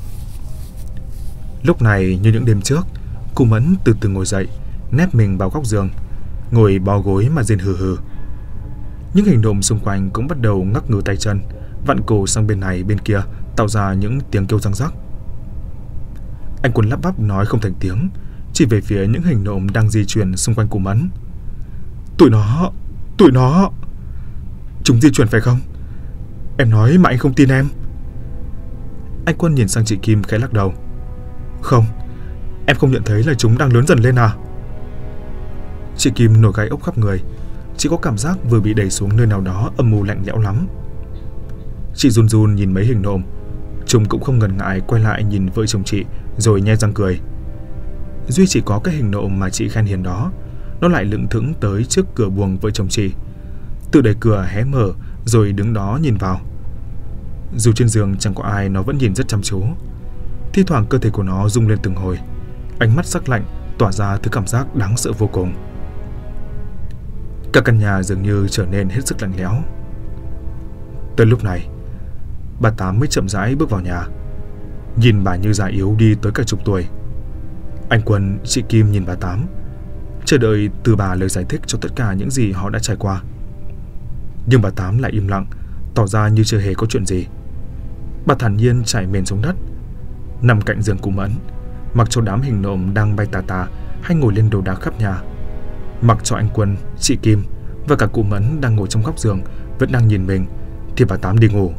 Lúc này như những đêm trước, cụ Mẫn từ từ ngồi dậy, nép mình vào góc giường, ngồi bò gối mà rên hừ hừ. Những hành động xung quanh cũng bắt đầu ngắc ngừ tay chân, vặn cổ sang bên này bên kia, tạo ra những tiếng kêu răng rắc. Anh quân lắp bắp nói không thành tiếng, chỉ về phía những hình nộm đang di chuyển xung quanh cụ Mẫn. Tụi nó, tụi nó... Chúng di chuyển phải không? Em nói mà anh không tin em. Anh Quân nhìn sang chị Kim khẽ lắc đầu. Không, em không nhận thấy là chúng đang lớn dần lên à? Chị Kim nổi gáy ốc khắp người. chỉ có cảm giác vừa bị đẩy xuống nơi nào đó âm mưu lạnh lẽo lắm. Chị run run nhìn mấy hình nộm. Chúng cũng không ngần ngại quay lại nhìn vợ chồng chị rồi nhe răng cười. Duy chỉ có cái hình nộm mà chị khen hiền đó nó lại lững thững tới trước cửa buồng vợ chồng chị. Tự đẩy cửa hé mở rồi đứng đó nhìn vào. Dù trên giường chẳng có ai nó vẫn nhìn rất chăm chú. Thi thoảng cơ thể của nó rung lên từng hồi. ánh mắt sắc lạnh tỏa ra thứ cảm giác đáng sợ vô cùng. Cả căn nhà dường như trở nên hết sức lạnh lẽo. Tới lúc này, bà Tám mới chậm rãi bước vào nhà. Nhìn bà như già yếu đi tới cả chục tuổi. Anh Quân, chị Kim nhìn bà Tám, chờ đợi từ bà lời giải thích cho tất cả những gì họ đã trải qua. Nhưng bà Tám lại im lặng, tỏ ra như chưa hề có chuyện gì. Bà thản nhiên trải mền xuống đất, nằm cạnh giường cụ Mẫn, mặc cho đám hình nộm đang bay tà tà hay ngồi lên đồ đá khắp nhà. Mặc cho anh Quân, chị Kim và cả cụ Mẫn đang ngồi trong góc giường vẫn đang nhìn mình thì bà Tám đi ngủ.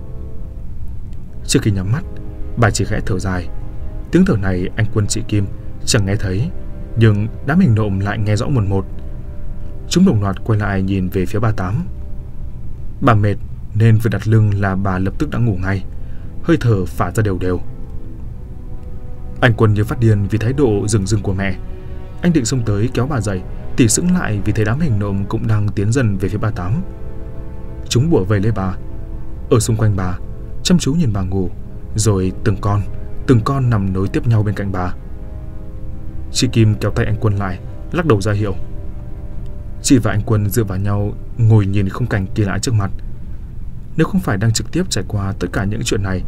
Trước khi nhắm mắt, bà chỉ khẽ thở dài. Tiếng thở này anh Quân chị Kim chẳng nghe thấy, nhưng đám hình nộm lại nghe rõ một một. Chúng đồng loạt quay lại nhìn về phía bà Tám. Bà mệt nên vừa đặt lưng là bà lập tức đã ngủ ngay, hơi thở phả ra đều đều. Anh Quân như phát điên vì thái độ rừng rừng của mẹ. Anh định xông tới kéo bà dậy, thì sững lại vì thấy đám hình nộm cũng đang tiến dần về phía bà Tám. Chúng bủa vây lấy bà, ở xung quanh bà, chăm chú nhìn bà ngủ, rồi từng con, từng con nằm nối tiếp nhau bên cạnh bà. Chị Kim kéo tay anh Quân lại, lắc đầu ra hiệu. Chị và anh Quân dựa vào nhau, ngồi nhìn khung cảnh kỳ lạ trước mặt. Nếu không phải đang trực tiếp trải qua tất cả những chuyện này,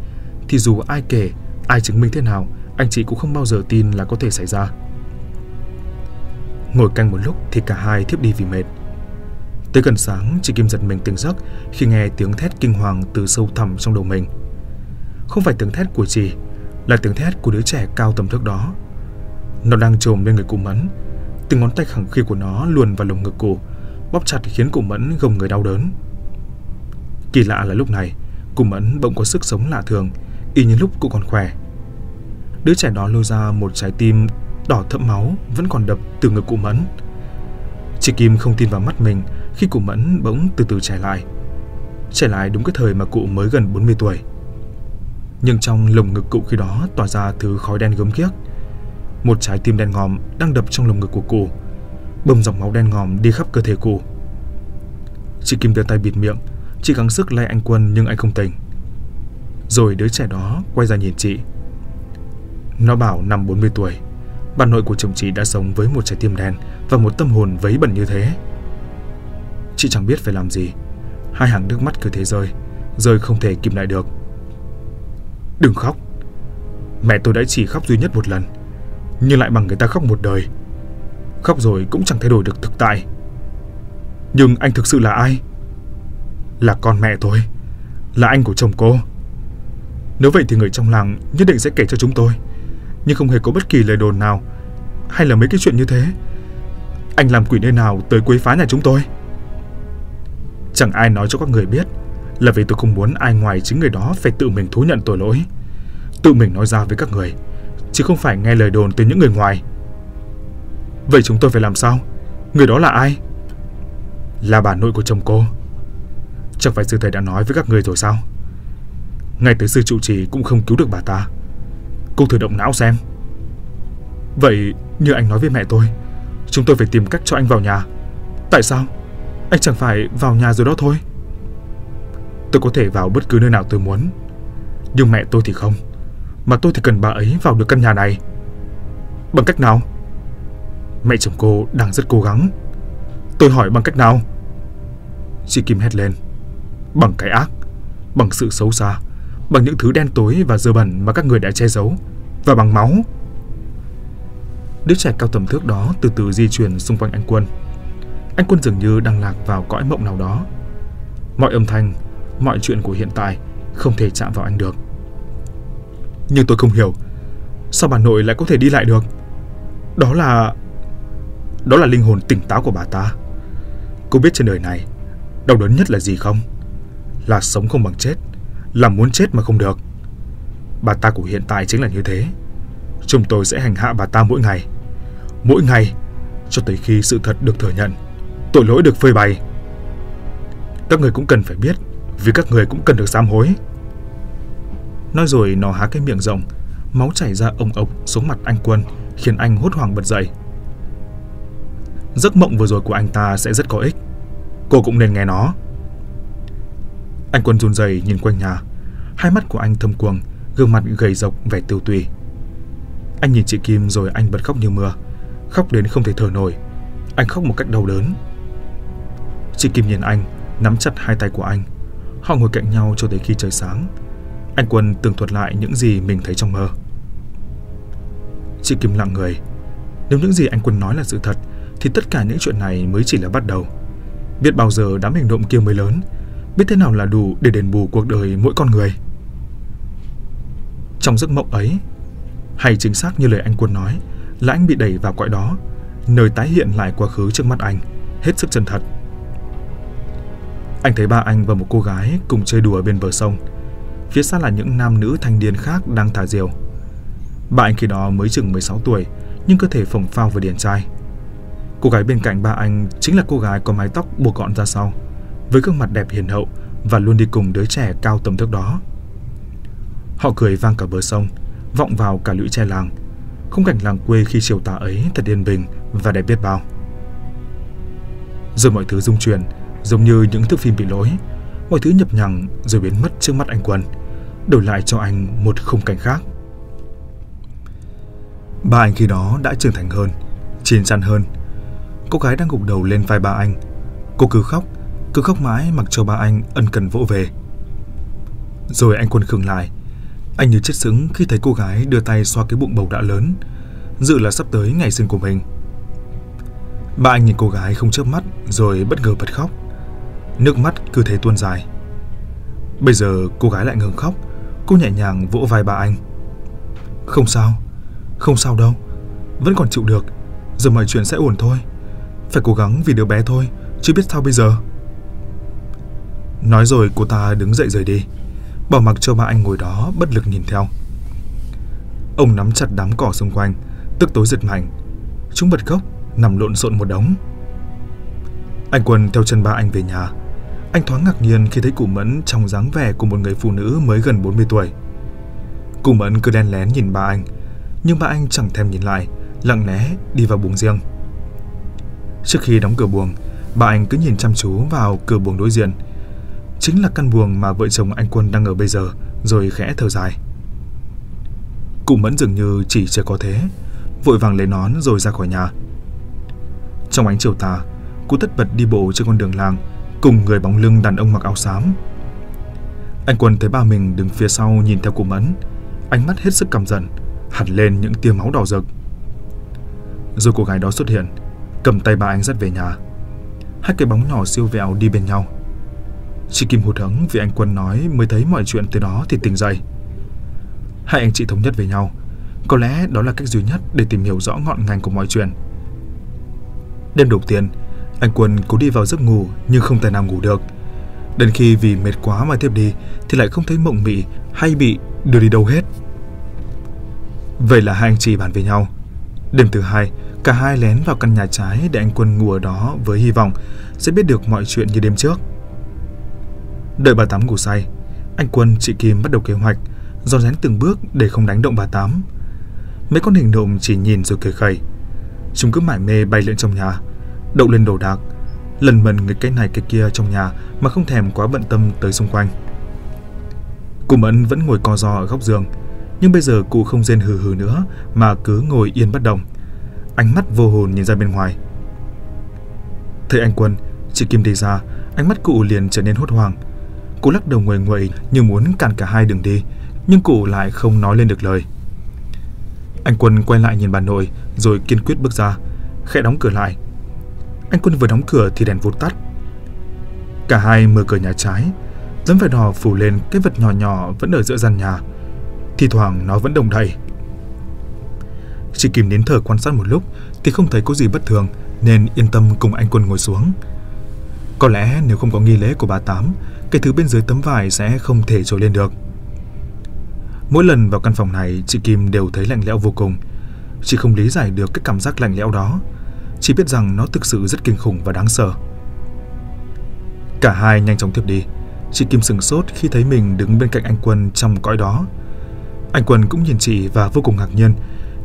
thì dù ai kể, ai chứng minh thế nào, anh chị cũng không bao giờ tin là có thể xảy ra. Ngồi canh một lúc thì cả hai thiếp đi vì mệt. Tới gần sáng, chị Kim giật mình tỉnh giấc khi nghe tiếng thét kinh hoàng từ sâu thẳm trong đầu mình. Không phải tiếng thét của chị, là tiếng thét của đứa trẻ cao tầm thước đó. Nó đang trồm lên người cụ Mẫn. Từng ngón tay khẳng khi của nó luồn vào lồng ngực cụ, bóp chặt khiến cụ Mẫn gồng người đau đớn. Kỳ lạ là lúc này, cụ Mẫn bỗng có sức sống lạ thường, y như lúc cụ còn khỏe. Đứa trẻ đó lôi ra một trái tim đỏ thẫm máu vẫn còn đập từ ngực cụ Mẫn. Chị Kim không tin vào mắt mình khi cụ Mẫn bỗng từ từ trẻ lại. Trẻ lại đúng cái thời mà cụ mới gần 40 tuổi. Nhưng trong lồng ngực cụ khi đó tỏa ra thứ khói đen gớm ghiếc. Một trái tim đen ngòm đang đập trong lồng ngực của cụ, bơm dòng máu đen ngòm đi khắp cơ thể cụ. Chị Kim đưa tay bịt miệng, chị gắng sức lay anh Quân nhưng anh không tỉnh. Rồi đứa trẻ đó quay ra nhìn chị. Nó bảo năm 40 tuổi, bà nội của chồng chị đã sống với một trái tim đen và một tâm hồn vấy bẩn như thế. Chị chẳng biết phải làm gì. Hai hàng nước mắt cứ thế rơi, rơi không thể kìm lại được. Đừng khóc. Mẹ tôi đã chỉ khóc duy nhất một lần, nhưng lại bằng người ta khóc một đời. Khóc rồi cũng chẳng thay đổi được thực tại. Nhưng anh thực sự là ai? Là con mẹ tôi, là anh của chồng cô. Nếu vậy thì người trong làng nhất định sẽ kể cho chúng tôi nhưng không hề có bất kỳ lời đồn nào hay là mấy cái chuyện như thế. Anh làm quỷ nơi nào tới quấy phá nhà chúng tôi? Chẳng ai nói cho các người biết là vì tôi không muốn ai ngoài chính người đó phải tự mình thú nhận tội lỗi. Tự mình nói ra với các người, chứ không phải nghe lời đồn từ những người ngoài. Vậy chúng tôi phải làm sao? Người đó là ai? Là bà nội của chồng cô. Chẳng phải sư thầy đã nói với các người rồi sao? Ngay tới sư trụ trì cũng không cứu được bà ta. Cô thử động não xem Vậy như anh nói với mẹ tôi Chúng tôi phải tìm cách cho anh vào nhà Tại sao anh chẳng phải vào nhà rồi đó thôi. Tôi có thể vào bất cứ nơi nào tôi muốn Nhưng mẹ tôi thì không. Mà tôi thì cần bà ấy vào được căn nhà này. Bằng cách nào? Mẹ chồng cô đang rất cố gắng. Tôi hỏi bằng cách nào? Chị Kim hét lên. Bằng cái ác Bằng sự xấu xa bằng những thứ đen tối và dơ bẩn mà các người đã che giấu, và bằng máu. Đứa trẻ cao tầm thước đó từ từ di chuyển xung quanh anh Quân. Anh Quân dường như đang lạc vào cõi mộng nào đó. Mọi âm thanh, mọi chuyện của hiện tại không thể chạm vào anh được. Nhưng tôi không hiểu, sao bà nội lại có thể đi lại được? Đó là... Đó là linh hồn tỉnh táo của bà ta. Cô biết trên đời này, đau đớn nhất là gì không? Là sống không bằng chết là muốn chết mà không được. Bà ta của hiện tại chính là như thế. Chúng tôi sẽ hành hạ bà ta mỗi ngày. Mỗi ngày, cho tới khi sự thật được thừa nhận, tội lỗi được phơi bày. Các người cũng cần phải biết, vì các người cũng cần được sám hối. Nói rồi nó há cái miệng rộng, máu chảy ra ông ộc xuống mặt anh Quân, khiến anh hốt hoảng bật dậy. Giấc mộng vừa rồi của anh ta sẽ rất có ích. Cô cũng nên nghe nó. Anh Quân run rẩy nhìn quanh nhà, hai mắt của anh thâm quầng, gương mặt gầy rộc vẻ tiêu tùy. Anh nhìn chị Kim rồi anh bật khóc như mưa. Khóc đến không thể thở nổi. Anh khóc một cách đau đớn. Chị Kim nhìn anh, nắm chặt hai tay của anh. Họ ngồi cạnh nhau cho tới khi trời sáng. Anh Quân tường thuật lại những gì mình thấy trong mơ. Chị Kim lặng người. Nếu những gì anh Quân nói là sự thật, thì tất cả những chuyện này mới chỉ là bắt đầu. Biết bao giờ đám hành động kia mới lớn, biết thế nào là đủ để đền bù cuộc đời mỗi con người. Trong giấc mộng ấy, hay chính xác như lời anh Quân nói, là anh bị đẩy vào cõi đó, nơi tái hiện lại quá khứ trước mắt anh, hết sức chân thật. Anh thấy ba anh và một cô gái cùng chơi đùa bên bờ sông. Phía xa là những nam nữ thanh niên khác đang thả diều. Ba anh khi đó mới chừng 16 tuổi, nhưng cơ thể phồng phao và điển trai. Cô gái bên cạnh ba anh chính là cô gái có mái tóc buộc gọn ra sau, với gương mặt đẹp hiền hậu và luôn đi cùng đứa trẻ cao tầm thước đó. Họ cười vang cả bờ sông, vọng vào cả lũy tre làng. Khung cảnh làng quê khi chiều tà ấy thật yên bình và đẹp biết bao. Rồi mọi thứ rung chuyển, giống như những thước phim bị lỗi. Mọi thứ nhập nhằng rồi biến mất trước mắt anh Quân, đổi lại cho anh một khung cảnh khác. Ba anh khi đó đã trưởng thành hơn, chín chắn hơn. Cô gái đang gục đầu lên vai ba anh. Cô cứ khóc, cứ khóc mãi mặc cho ba anh ân cần vỗ về. Rồi anh Quân khựng lại, anh như chết sững khi thấy cô gái đưa tay xoa cái bụng bầu đã lớn, dự là sắp tới ngày sinh của mình. Ba anh nhìn cô gái không chớp mắt rồi bất ngờ bật khóc. Nước mắt cứ thế tuôn dài. Bây giờ cô gái lại ngừng khóc, cô nhẹ nhàng vỗ vai ba anh. Không sao, không sao đâu, vẫn còn chịu được, giờ mọi chuyện sẽ ổn thôi. Phải cố gắng vì đứa bé thôi, chứ biết sao bây giờ. Nói rồi cô ta đứng dậy rời đi bỏ mặc cho ba anh ngồi đó bất lực nhìn theo. Ông nắm chặt đám cỏ xung quanh, tức tối giật mạnh. Chúng bật khóc, nằm lộn xộn một đống. Anh Quân theo chân ba anh về nhà. Anh thoáng ngạc nhiên khi thấy cụ Mẫn trong dáng vẻ của một người phụ nữ mới gần 40 tuổi. Cụ Mẫn cứ đen lén nhìn ba anh, nhưng ba anh chẳng thèm nhìn lại, lặng lẽ đi vào buồng riêng. Trước khi đóng cửa buồng, ba anh cứ nhìn chăm chú vào cửa buồng đối diện, chính là căn buồng mà vợ chồng anh Quân đang ở bây giờ, rồi khẽ thở dài. Cụ Mẫn dường như chỉ chưa có thế, vội vàng lấy nón rồi ra khỏi nhà. Trong ánh chiều tà, cụ tất bật đi bộ trên con đường làng, cùng người bóng lưng đàn ông mặc áo xám. Anh Quân thấy ba mình đứng phía sau nhìn theo cụ Mẫn, ánh mắt hết sức căm giận, hẳn lên những tia máu đỏ rực. Rồi cô gái đó xuất hiện, cầm tay ba anh dắt về nhà. Hai cái bóng nhỏ siêu vẹo đi bên nhau. Chị Kim hụt hẫng vì anh Quân nói mới thấy mọi chuyện từ đó thì tỉnh dậy. Hai anh chị thống nhất với nhau, có lẽ đó là cách duy nhất để tìm hiểu rõ ngọn ngành của mọi chuyện. Đêm đầu tiên, anh Quân cố đi vào giấc ngủ nhưng không thể nào ngủ được. Đến khi vì mệt quá mà tiếp đi thì lại không thấy mộng mị hay bị đưa đi đâu hết. Vậy là hai anh chị bàn với nhau. Đêm thứ hai, cả hai lén vào căn nhà trái để anh Quân ngủ ở đó với hy vọng sẽ biết được mọi chuyện như đêm trước. Đợi bà Tám ngủ say, anh Quân, chị Kim bắt đầu kế hoạch, dò dén từng bước để không đánh động bà Tám. Mấy con hình nộm chỉ nhìn rồi cười khẩy. Chúng cứ mải mê bay lượn trong nhà, đậu lên đồ đạc, lần mần người cái này cái kia trong nhà mà không thèm quá bận tâm tới xung quanh. Cụ Mẫn vẫn ngồi co ro ở góc giường, nhưng bây giờ cụ không rên hừ hừ nữa mà cứ ngồi yên bất động. Ánh mắt vô hồn nhìn ra bên ngoài. Thấy anh Quân, chị Kim đi ra, ánh mắt cụ liền trở nên hốt hoảng. cụ lắc đầu nguầy nguậy như muốn cản cả hai đường đi, nhưng cụ lại không nói lên được lời. Anh Quân quay lại nhìn bà nội rồi kiên quyết bước ra, khẽ đóng cửa lại. Anh Quân vừa đóng cửa thì đèn vụt tắt. Cả hai mở cửa nhà trái, tấm vải đỏ phủ lên cái vật nhỏ nhỏ vẫn ở giữa gian nhà. Thì thoảng nó vẫn đồng đầy. Chị Kim đến thở quan sát một lúc thì không thấy có gì bất thường nên yên tâm cùng anh Quân ngồi xuống. Có lẽ nếu không có nghi lễ của bà Tám cái thứ bên dưới tấm vải sẽ không thể trồi lên được. Mỗi lần vào căn phòng này, chị Kim đều thấy lạnh lẽo vô cùng. Chị không lý giải được cái cảm giác lạnh lẽo đó. Chỉ biết rằng nó thực sự rất kinh khủng và đáng sợ. Cả hai nhanh chóng tiếp đi. Chị Kim sừng sốt khi thấy mình đứng bên cạnh anh Quân trong cõi đó. Anh Quân cũng nhìn chị và vô cùng ngạc nhiên.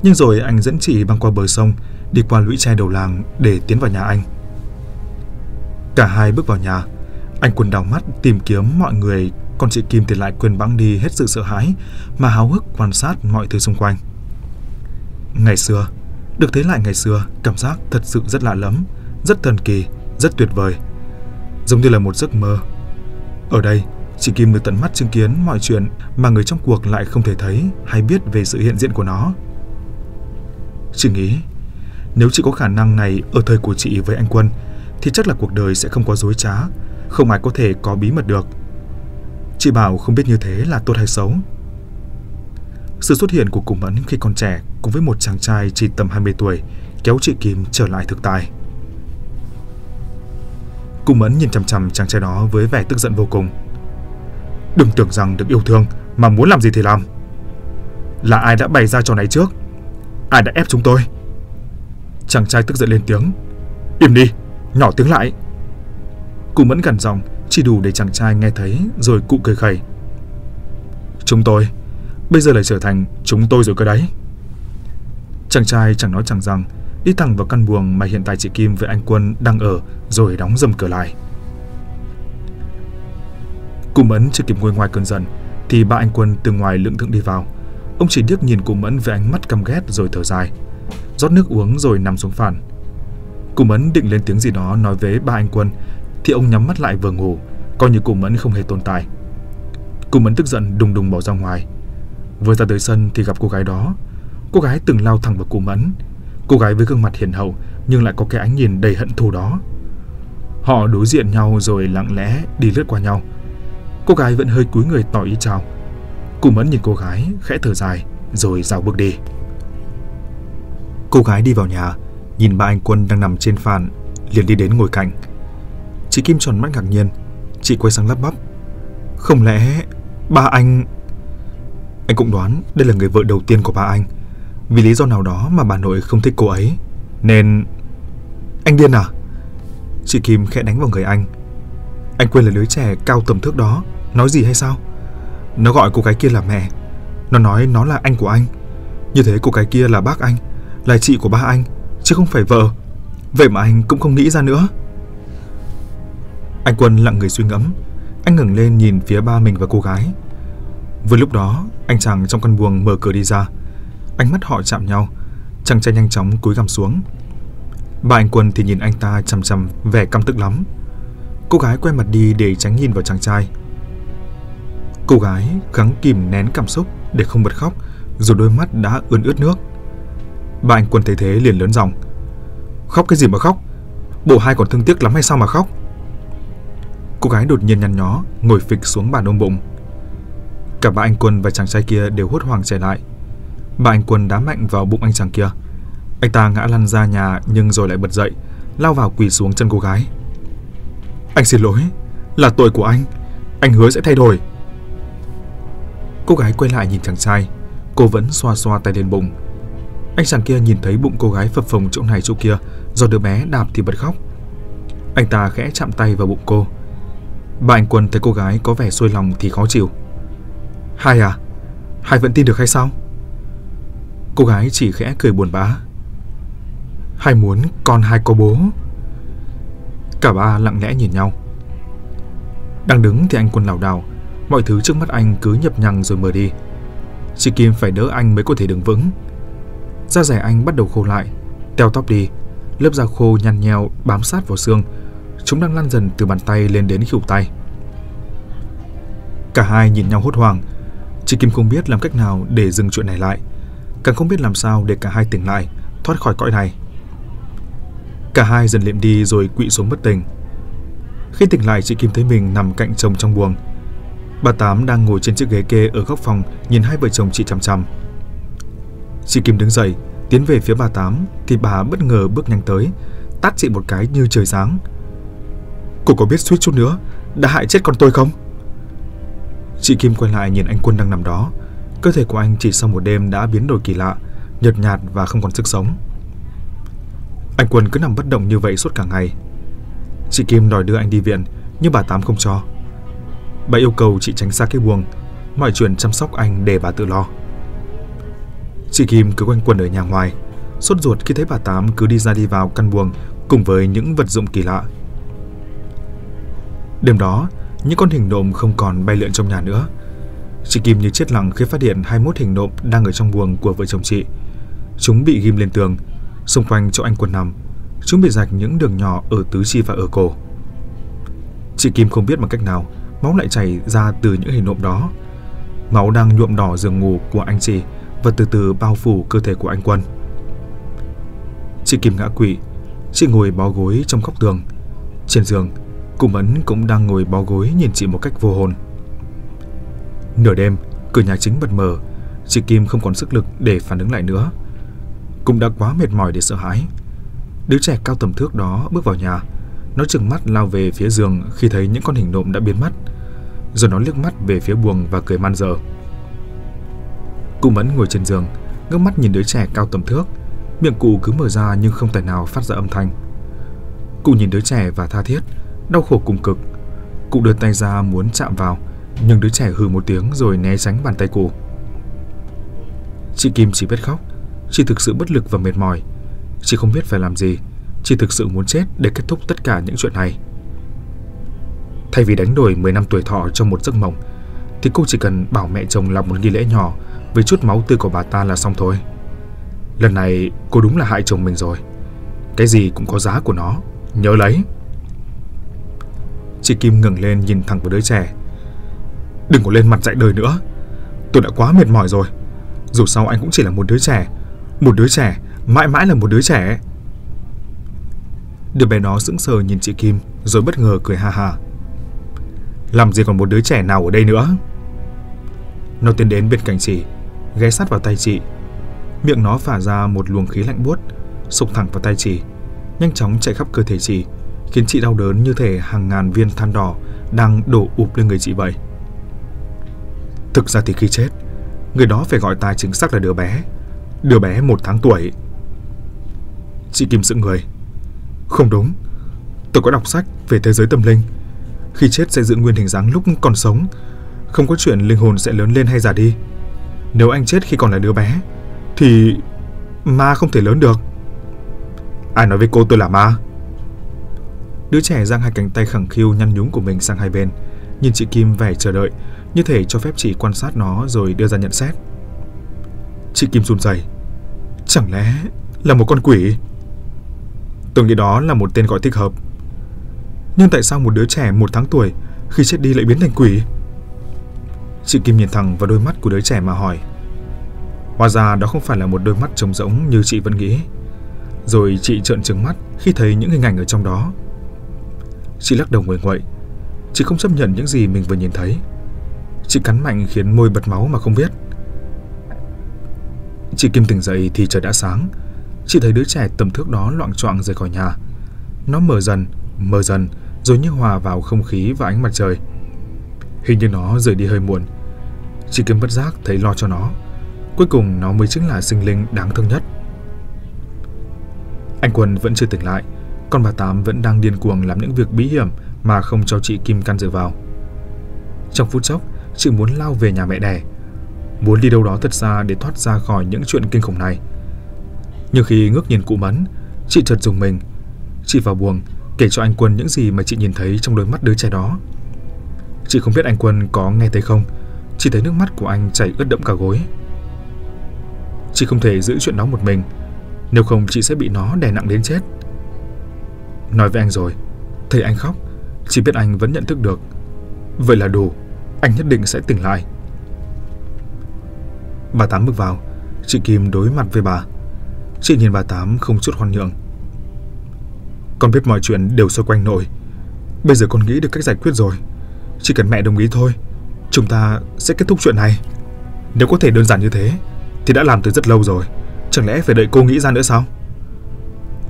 Nhưng rồi anh dẫn chị băng qua bờ sông, đi qua lũy tre đầu làng để tiến vào nhà anh. Cả hai bước vào nhà, anh Quân đào mắt tìm kiếm mọi người, còn chị Kim thì lại quên bẵng đi hết sự sợ hãi mà háo hức quan sát mọi thứ xung quanh. Ngày xưa, được thấy lại ngày xưa, cảm giác thật sự rất lạ lắm, rất thần kỳ, rất tuyệt vời. Giống như là một giấc mơ. Ở đây, chị Kim được tận mắt chứng kiến mọi chuyện mà người trong cuộc lại không thể thấy hay biết về sự hiện diện của nó. Chị nghĩ, nếu chị có khả năng này ở thời của chị với anh Quân, thì chắc là cuộc đời sẽ không có dối trá, không ai có thể có bí mật được. Chị bảo không biết như thế là tốt hay xấu. Sự xuất hiện của Cùng Mẫn khi còn trẻ cùng với một chàng trai chỉ tầm 20 tuổi kéo chị Kim trở lại thực tại. Cùng Mẫn nhìn chằm chằm chàng trai đó với vẻ tức giận vô cùng. Đừng tưởng rằng được yêu thương mà muốn làm gì thì làm. Là ai đã bày ra trò này trước? Ai đã ép chúng tôi? Chàng trai tức giận lên tiếng. Im đi, nhỏ tiếng lại. Cùng Mẫn gần giọng, chỉ đủ để chàng trai nghe thấy rồi cụ cười khẩy. Chúng tôi, bây giờ lại trở thành chúng tôi rồi cơ đấy. Chàng trai chẳng nói chẳng rằng, đi thẳng vào căn buồng mà hiện tại chị Kim với anh Quân đang ở rồi đóng dầm cửa lại. Cụ Mẫn chưa kịp ngồi ngoài cơn giận thì ba anh Quân từ ngoài lưỡng thượng đi vào. Ông chỉ điếc nhìn cụ Mẫn với ánh mắt căm ghét rồi thở dài. Rót nước uống rồi nằm xuống phản. Cụ Mẫn định lên tiếng gì đó nói với ba anh Quân thì ông nhắm mắt lại vừa ngủ, coi như cụ Mẫn không hề tồn tại. Cụ Mẫn tức giận đùng đùng bỏ ra ngoài. Vừa ra tới sân thì gặp cô gái đó. Cô gái từng lao thẳng vào cụ Mẫn. Cô gái với gương mặt hiền hậu nhưng lại có cái ánh nhìn đầy hận thù đó. Họ đối diện nhau rồi lặng lẽ đi lướt qua nhau. Cô gái vẫn hơi cúi người tỏ ý chào. Cụ Mẫn nhìn cô gái, khẽ thở dài, rồi rào bước đi. Cô gái đi vào nhà, nhìn ba anh Quân đang nằm trên phàn, liền đi đến ngồi cạnh. Chị Kim tròn mắt ngạc nhiên, chị quay sang lắp bắp. Không lẽ ba anh... Anh cũng đoán đây là người vợ đầu tiên của ba anh. Vì lý do nào đó mà bà nội không thích cô ấy. Nên... Anh điên à? Chị Kim khẽ đánh vào người anh. Anh quên là đứa trẻ cao tầm thước đó. Nói gì hay sao? Nó gọi cô gái kia là mẹ. Nó nói nó là anh của anh. Như thế cô gái kia là bác anh, là chị của ba anh, chứ không phải vợ. Vậy mà anh cũng không nghĩ ra nữa. Anh Quân lặng người suy ngẫm. Anh ngẩng lên nhìn phía ba mình và cô gái. Vừa lúc đó, anh chàng trong căn buồng mở cửa đi ra. Ánh mắt họ chạm nhau. Chàng trai nhanh chóng cúi gằm xuống. bà anh Quân thì nhìn anh ta chằm chằm vẻ căm tức lắm. Cô gái quay mặt đi để tránh nhìn vào chàng trai. Cô gái gắng kìm nén cảm xúc để không bật khóc, rồi đôi mắt đã ướn ướt nước. bà anh Quân thấy thế liền lớn giọng. Khóc cái gì mà khóc? Bộ hai còn thương tiếc lắm hay sao mà khóc? Cô gái đột nhiên nhăn nhó, ngồi phịch xuống bàn ôm bụng. Cả ba anh Quân và chàng trai kia đều hốt hoảng chạy lại. Ba anh Quân đá mạnh vào bụng anh chàng kia. Anh ta ngã lăn ra nhà nhưng rồi lại bật dậy, lao vào quỳ xuống chân cô gái. Anh xin lỗi, là tội của anh. Anh hứa sẽ thay đổi. Cô gái quay lại nhìn chàng trai, cô vẫn xoa xoa tay lên bụng. Anh chàng kia nhìn thấy bụng cô gái phập phồng chỗ này chỗ kia, do đứa bé đạp thì bật khóc. Anh ta khẽ chạm tay vào bụng cô. Bà anh Quân thấy cô gái có vẻ xuôi lòng thì khó chịu. Hai à? Hai vẫn tin được hay sao? Cô gái chỉ khẽ cười buồn bã. Hai muốn con hai có bố. Cả ba lặng lẽ nhìn nhau. Đang đứng thì anh Quân lảo đảo, mọi thứ trước mắt anh cứ nhập nhằng rồi mờ đi. Chị Kim phải đỡ anh mới có thể đứng vững. Da rẻ anh bắt đầu khô lại, teo tóc đi, lớp da khô nhăn nheo bám sát vào xương. Chúng đang lan dần từ bàn tay lên đến khuỷu tay. Cả hai nhìn nhau hốt hoảng. Chị Kim không biết làm cách nào để dừng chuyện này lại, càng không biết làm sao để cả hai tỉnh lại, thoát khỏi cõi này. Cả hai dần liệm đi rồi quỵ xuống bất tỉnh. Khi tỉnh lại, chị Kim thấy mình nằm cạnh chồng trong buồng. Bà Tám đang ngồi trên chiếc ghế kê ở góc phòng nhìn hai vợ chồng chị chằm chằm. Chị Kim đứng dậy, tiến về phía bà Tám thì bà bất ngờ bước nhanh tới, tát chị một cái như trời giáng. Cô có biết suýt chút nữa đã hại chết con tôi không? Chị Kim quay lại nhìn anh Quân đang nằm đó. Cơ thể của anh chỉ sau một đêm đã biến đổi kỳ lạ, nhợt nhạt và không còn sức sống. Anh Quân cứ nằm bất động như vậy suốt cả ngày. Chị Kim đòi đưa anh đi viện, nhưng bà Tám không cho. Bà yêu cầu chị tránh xa cái buồng, mọi chuyện chăm sóc anh để bà tự lo. Chị Kim cứ quanh quần ở nhà ngoài, sốt ruột khi thấy bà Tám cứ đi ra đi vào căn buồng cùng với những vật dụng kỳ lạ. Đêm đó, những con hình nộm không còn bay lượn trong nhà nữa. Chị Kim như chết lặng khi phát hiện 21 hình nộm đang ở trong buồng của vợ chồng chị. Chúng bị ghim lên tường, xung quanh chỗ anh Quân nằm, chúng bị rạch những đường nhỏ ở tứ chi và ở cổ. Chị Kim không biết bằng cách nào, máu lại chảy ra từ những hình nộm đó. Máu đang nhuộm đỏ giường ngủ của anh chị và từ từ bao phủ cơ thể của anh Quân. Chị Kim ngã quỵ, chị ngồi bó gối trong góc tường. Trên giường, Cụ Mẫn cũng đang ngồi bó gối nhìn chị một cách vô hồn. Nửa đêm, cửa nhà chính bật mở, chị Kim không còn sức lực để phản ứng lại nữa. Cũng đã quá mệt mỏi để sợ hãi. Đứa trẻ cao tầm thước đó bước vào nhà, nó trừng mắt lao về phía giường khi thấy những con hình nộm đã biến mất, rồi nó liếc mắt về phía buồng và cười man dở. Cụ Mẫn ngồi trên giường, ngước mắt nhìn đứa trẻ cao tầm thước, miệng cụ cứ mở ra nhưng không tài nào phát ra âm thanh. Cụ nhìn đứa trẻ và tha thiết, đau khổ cùng cực. Cụ đưa tay ra muốn chạm vào, nhưng đứa trẻ hừ một tiếng rồi né tránh bàn tay cụ. Chị Kim chỉ biết khóc, chị thực sự bất lực và mệt mỏi. Chị không biết phải làm gì, chị thực sự muốn chết để kết thúc tất cả những chuyện này. Thay vì đánh đổi 10 năm tuổi thọ trong một giấc mộng, thì cô chỉ cần bảo mẹ chồng làm một nghi lễ nhỏ với chút máu tươi của bà ta là xong thôi. Lần này cô đúng là hại chồng mình rồi. Cái gì cũng có giá của nó, nhớ lấy. Chị Kim ngẩng lên nhìn thẳng vào đứa trẻ. Đừng có lên mặt dạy đời nữa. Tôi đã quá mệt mỏi rồi. Dù sao anh cũng chỉ là một đứa trẻ. Một đứa trẻ, mãi mãi là một đứa trẻ. Đứa bé đó sững sờ nhìn chị Kim rồi bất ngờ cười ha ha. Làm gì còn một đứa trẻ nào ở đây nữa? Nó tiến đến bên cạnh chị, ghé sát vào tay chị. Miệng nó phả ra một luồng khí lạnh buốt, sục thẳng vào tay chị, nhanh chóng chạy khắp cơ thể chị, khiến chị đau đớn như thể hàng ngàn viên than đỏ đang đổ ụp lên người chị vậy. Thực ra thì khi chết, người đó phải gọi ta chính xác là đứa bé, đứa bé một tháng tuổi. Chị Kim sự người. Không đúng, tôi có đọc sách về thế giới tâm linh. Khi chết sẽ giữ nguyên hình dáng lúc còn sống, không có chuyện linh hồn sẽ lớn lên hay già đi. Nếu anh chết khi còn là đứa bé, thì ma không thể lớn được. Ai nói với cô tôi là ma? Đứa trẻ giang hai cánh tay khẳng khiu nhăn nhúm của mình sang hai bên, nhìn chị Kim vẻ chờ đợi, như thể cho phép chị quan sát nó rồi đưa ra nhận xét. Chị Kim run rẩy. Chẳng lẽ là một con quỷ? Tôi nghĩ đó là một tên gọi thích hợp. Nhưng tại sao một đứa trẻ một tháng tuổi khi chết đi lại biến thành quỷ? Chị Kim nhìn thẳng vào đôi mắt của đứa trẻ mà hỏi. Hóa ra đó không phải là một đôi mắt trống rỗng như chị vẫn nghĩ. Rồi chị trợn trừng mắt khi thấy những hình ảnh ở trong đó. Chị lắc đầu nguội nguậy. Chị không chấp nhận những gì mình vừa nhìn thấy. Chị cắn mạnh khiến môi bật máu mà không biết. Chị Kim tỉnh dậy thì trời đã sáng. Chị thấy đứa trẻ tầm thước đó loạn choạng rời khỏi nhà. Nó mờ dần, mờ dần, rồi như hòa vào không khí và ánh mặt trời. Hình như nó rời đi hơi muộn. Chị Kim bất giác thấy lo cho nó. Cuối cùng nó mới chính là sinh linh đáng thương nhất. Anh Quân vẫn chưa tỉnh lại, còn bà Tám vẫn đang điên cuồng làm những việc bí hiểm mà không cho chị Kim can dự vào. Trong phút chốc, chị muốn lao về nhà mẹ đẻ, muốn đi đâu đó thật xa để thoát ra khỏi những chuyện kinh khủng này. Nhưng khi ngước nhìn cụ Mẫn, chị chợt dùng mình. Chị vào buồng, kể cho anh Quân những gì mà chị nhìn thấy trong đôi mắt đứa trẻ đó. Chị không biết anh Quân có nghe thấy không, chỉ thấy nước mắt của anh chảy ướt đẫm cả gối. Chị không thể giữ chuyện đó một mình, nếu không chị sẽ bị nó đè nặng đến chết. Nói với anh rồi, thấy anh khóc, chỉ biết anh vẫn nhận thức được. Vậy là đủ, anh nhất định sẽ tỉnh lại. Bà Tám bước vào, chị Kim đối mặt với bà. Chị nhìn bà Tám không chút khoan nhượng. Con biết mọi chuyện đều xoay quanh nội. Bây giờ con nghĩ được cách giải quyết rồi. Chỉ cần mẹ đồng ý thôi, chúng ta sẽ kết thúc chuyện này. Nếu có thể đơn giản như thế, thì đã làm từ rất lâu rồi. Chẳng lẽ phải đợi cô nghĩ ra nữa sao?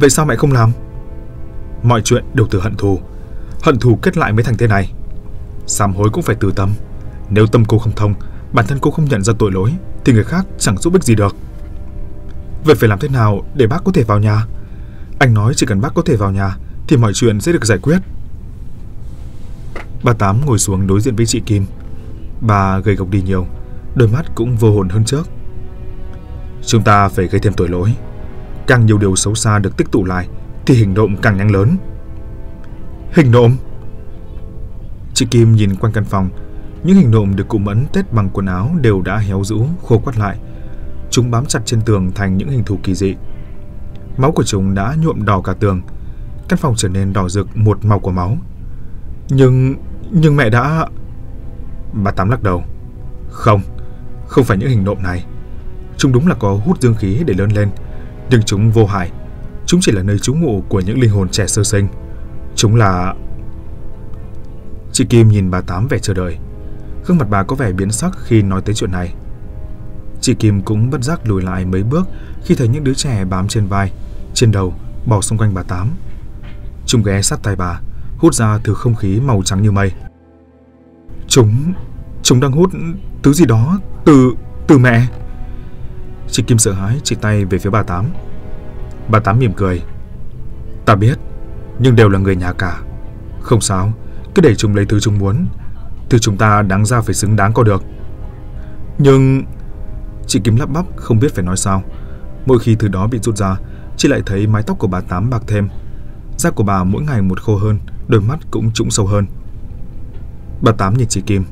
Vậy sao mẹ không làm? Mọi chuyện đều từ hận thù. Hận thù kết lại mới thành thế này. Sám hối cũng phải từ tâm. Nếu tâm cô không thông, bản thân cô không nhận ra tội lỗi, thì người khác chẳng giúp ích gì được. Vậy phải làm thế nào để bác có thể vào nhà? Anh nói chỉ cần bác có thể vào nhà, thì mọi chuyện sẽ được giải quyết. Bà Tám ngồi xuống đối diện với chị Kim. Bà gầy gộc đi nhiều, đôi mắt cũng vô hồn hơn trước. Chúng ta phải gây thêm tội lỗi. Càng nhiều điều xấu xa được tích tụ lại, thì hình nộm càng nhanh lớn. Hình nộm? Chị Kim nhìn quanh căn phòng, những hình nộm được cụ mẫn tết bằng quần áo đều đã héo rũ, khô quắt lại. Chúng bám chặt trên tường thành những hình thù kỳ dị. Máu của chúng đã nhuộm đỏ cả tường. Căn phòng trở nên đỏ rực một màu của máu. Nhưng... nhưng mẹ đã... Bà Tám lắc đầu. Không, không phải những hình nộm này. Chúng đúng là có hút dương khí để lớn lên, nhưng chúng vô hại. Chúng chỉ là nơi trú ngụ của những linh hồn trẻ sơ sinh. Chúng là... Chị Kim nhìn bà Tám vẻ chờ đợi. Gương mặt bà có vẻ biến sắc khi nói tới chuyện này. Chị Kim cũng bất giác lùi lại mấy bước khi thấy những đứa trẻ bám trên vai, trên đầu, bò xung quanh bà Tám. Chúng ghé sát tay bà, hút ra thứ không khí màu trắng như mây. Chúng... chúng đang hút thứ gì đó từ... từ mẹ. Chị Kim sợ hãi chỉ tay về phía bà Tám. Bà Tám mỉm cười. Ta biết, nhưng đều là người nhà cả. Không sao, cứ để chúng lấy thứ chúng muốn. Thứ chúng ta đáng ra phải xứng đáng có được. Nhưng... Chị Kim lắp bắp không biết phải nói sao. Mỗi khi thứ đó bị rút ra, chị lại thấy mái tóc của bà Tám bạc thêm. Da của bà mỗi ngày một khô hơn, đôi mắt cũng trũng sâu hơn. Bà Tám nhìn chị Kim.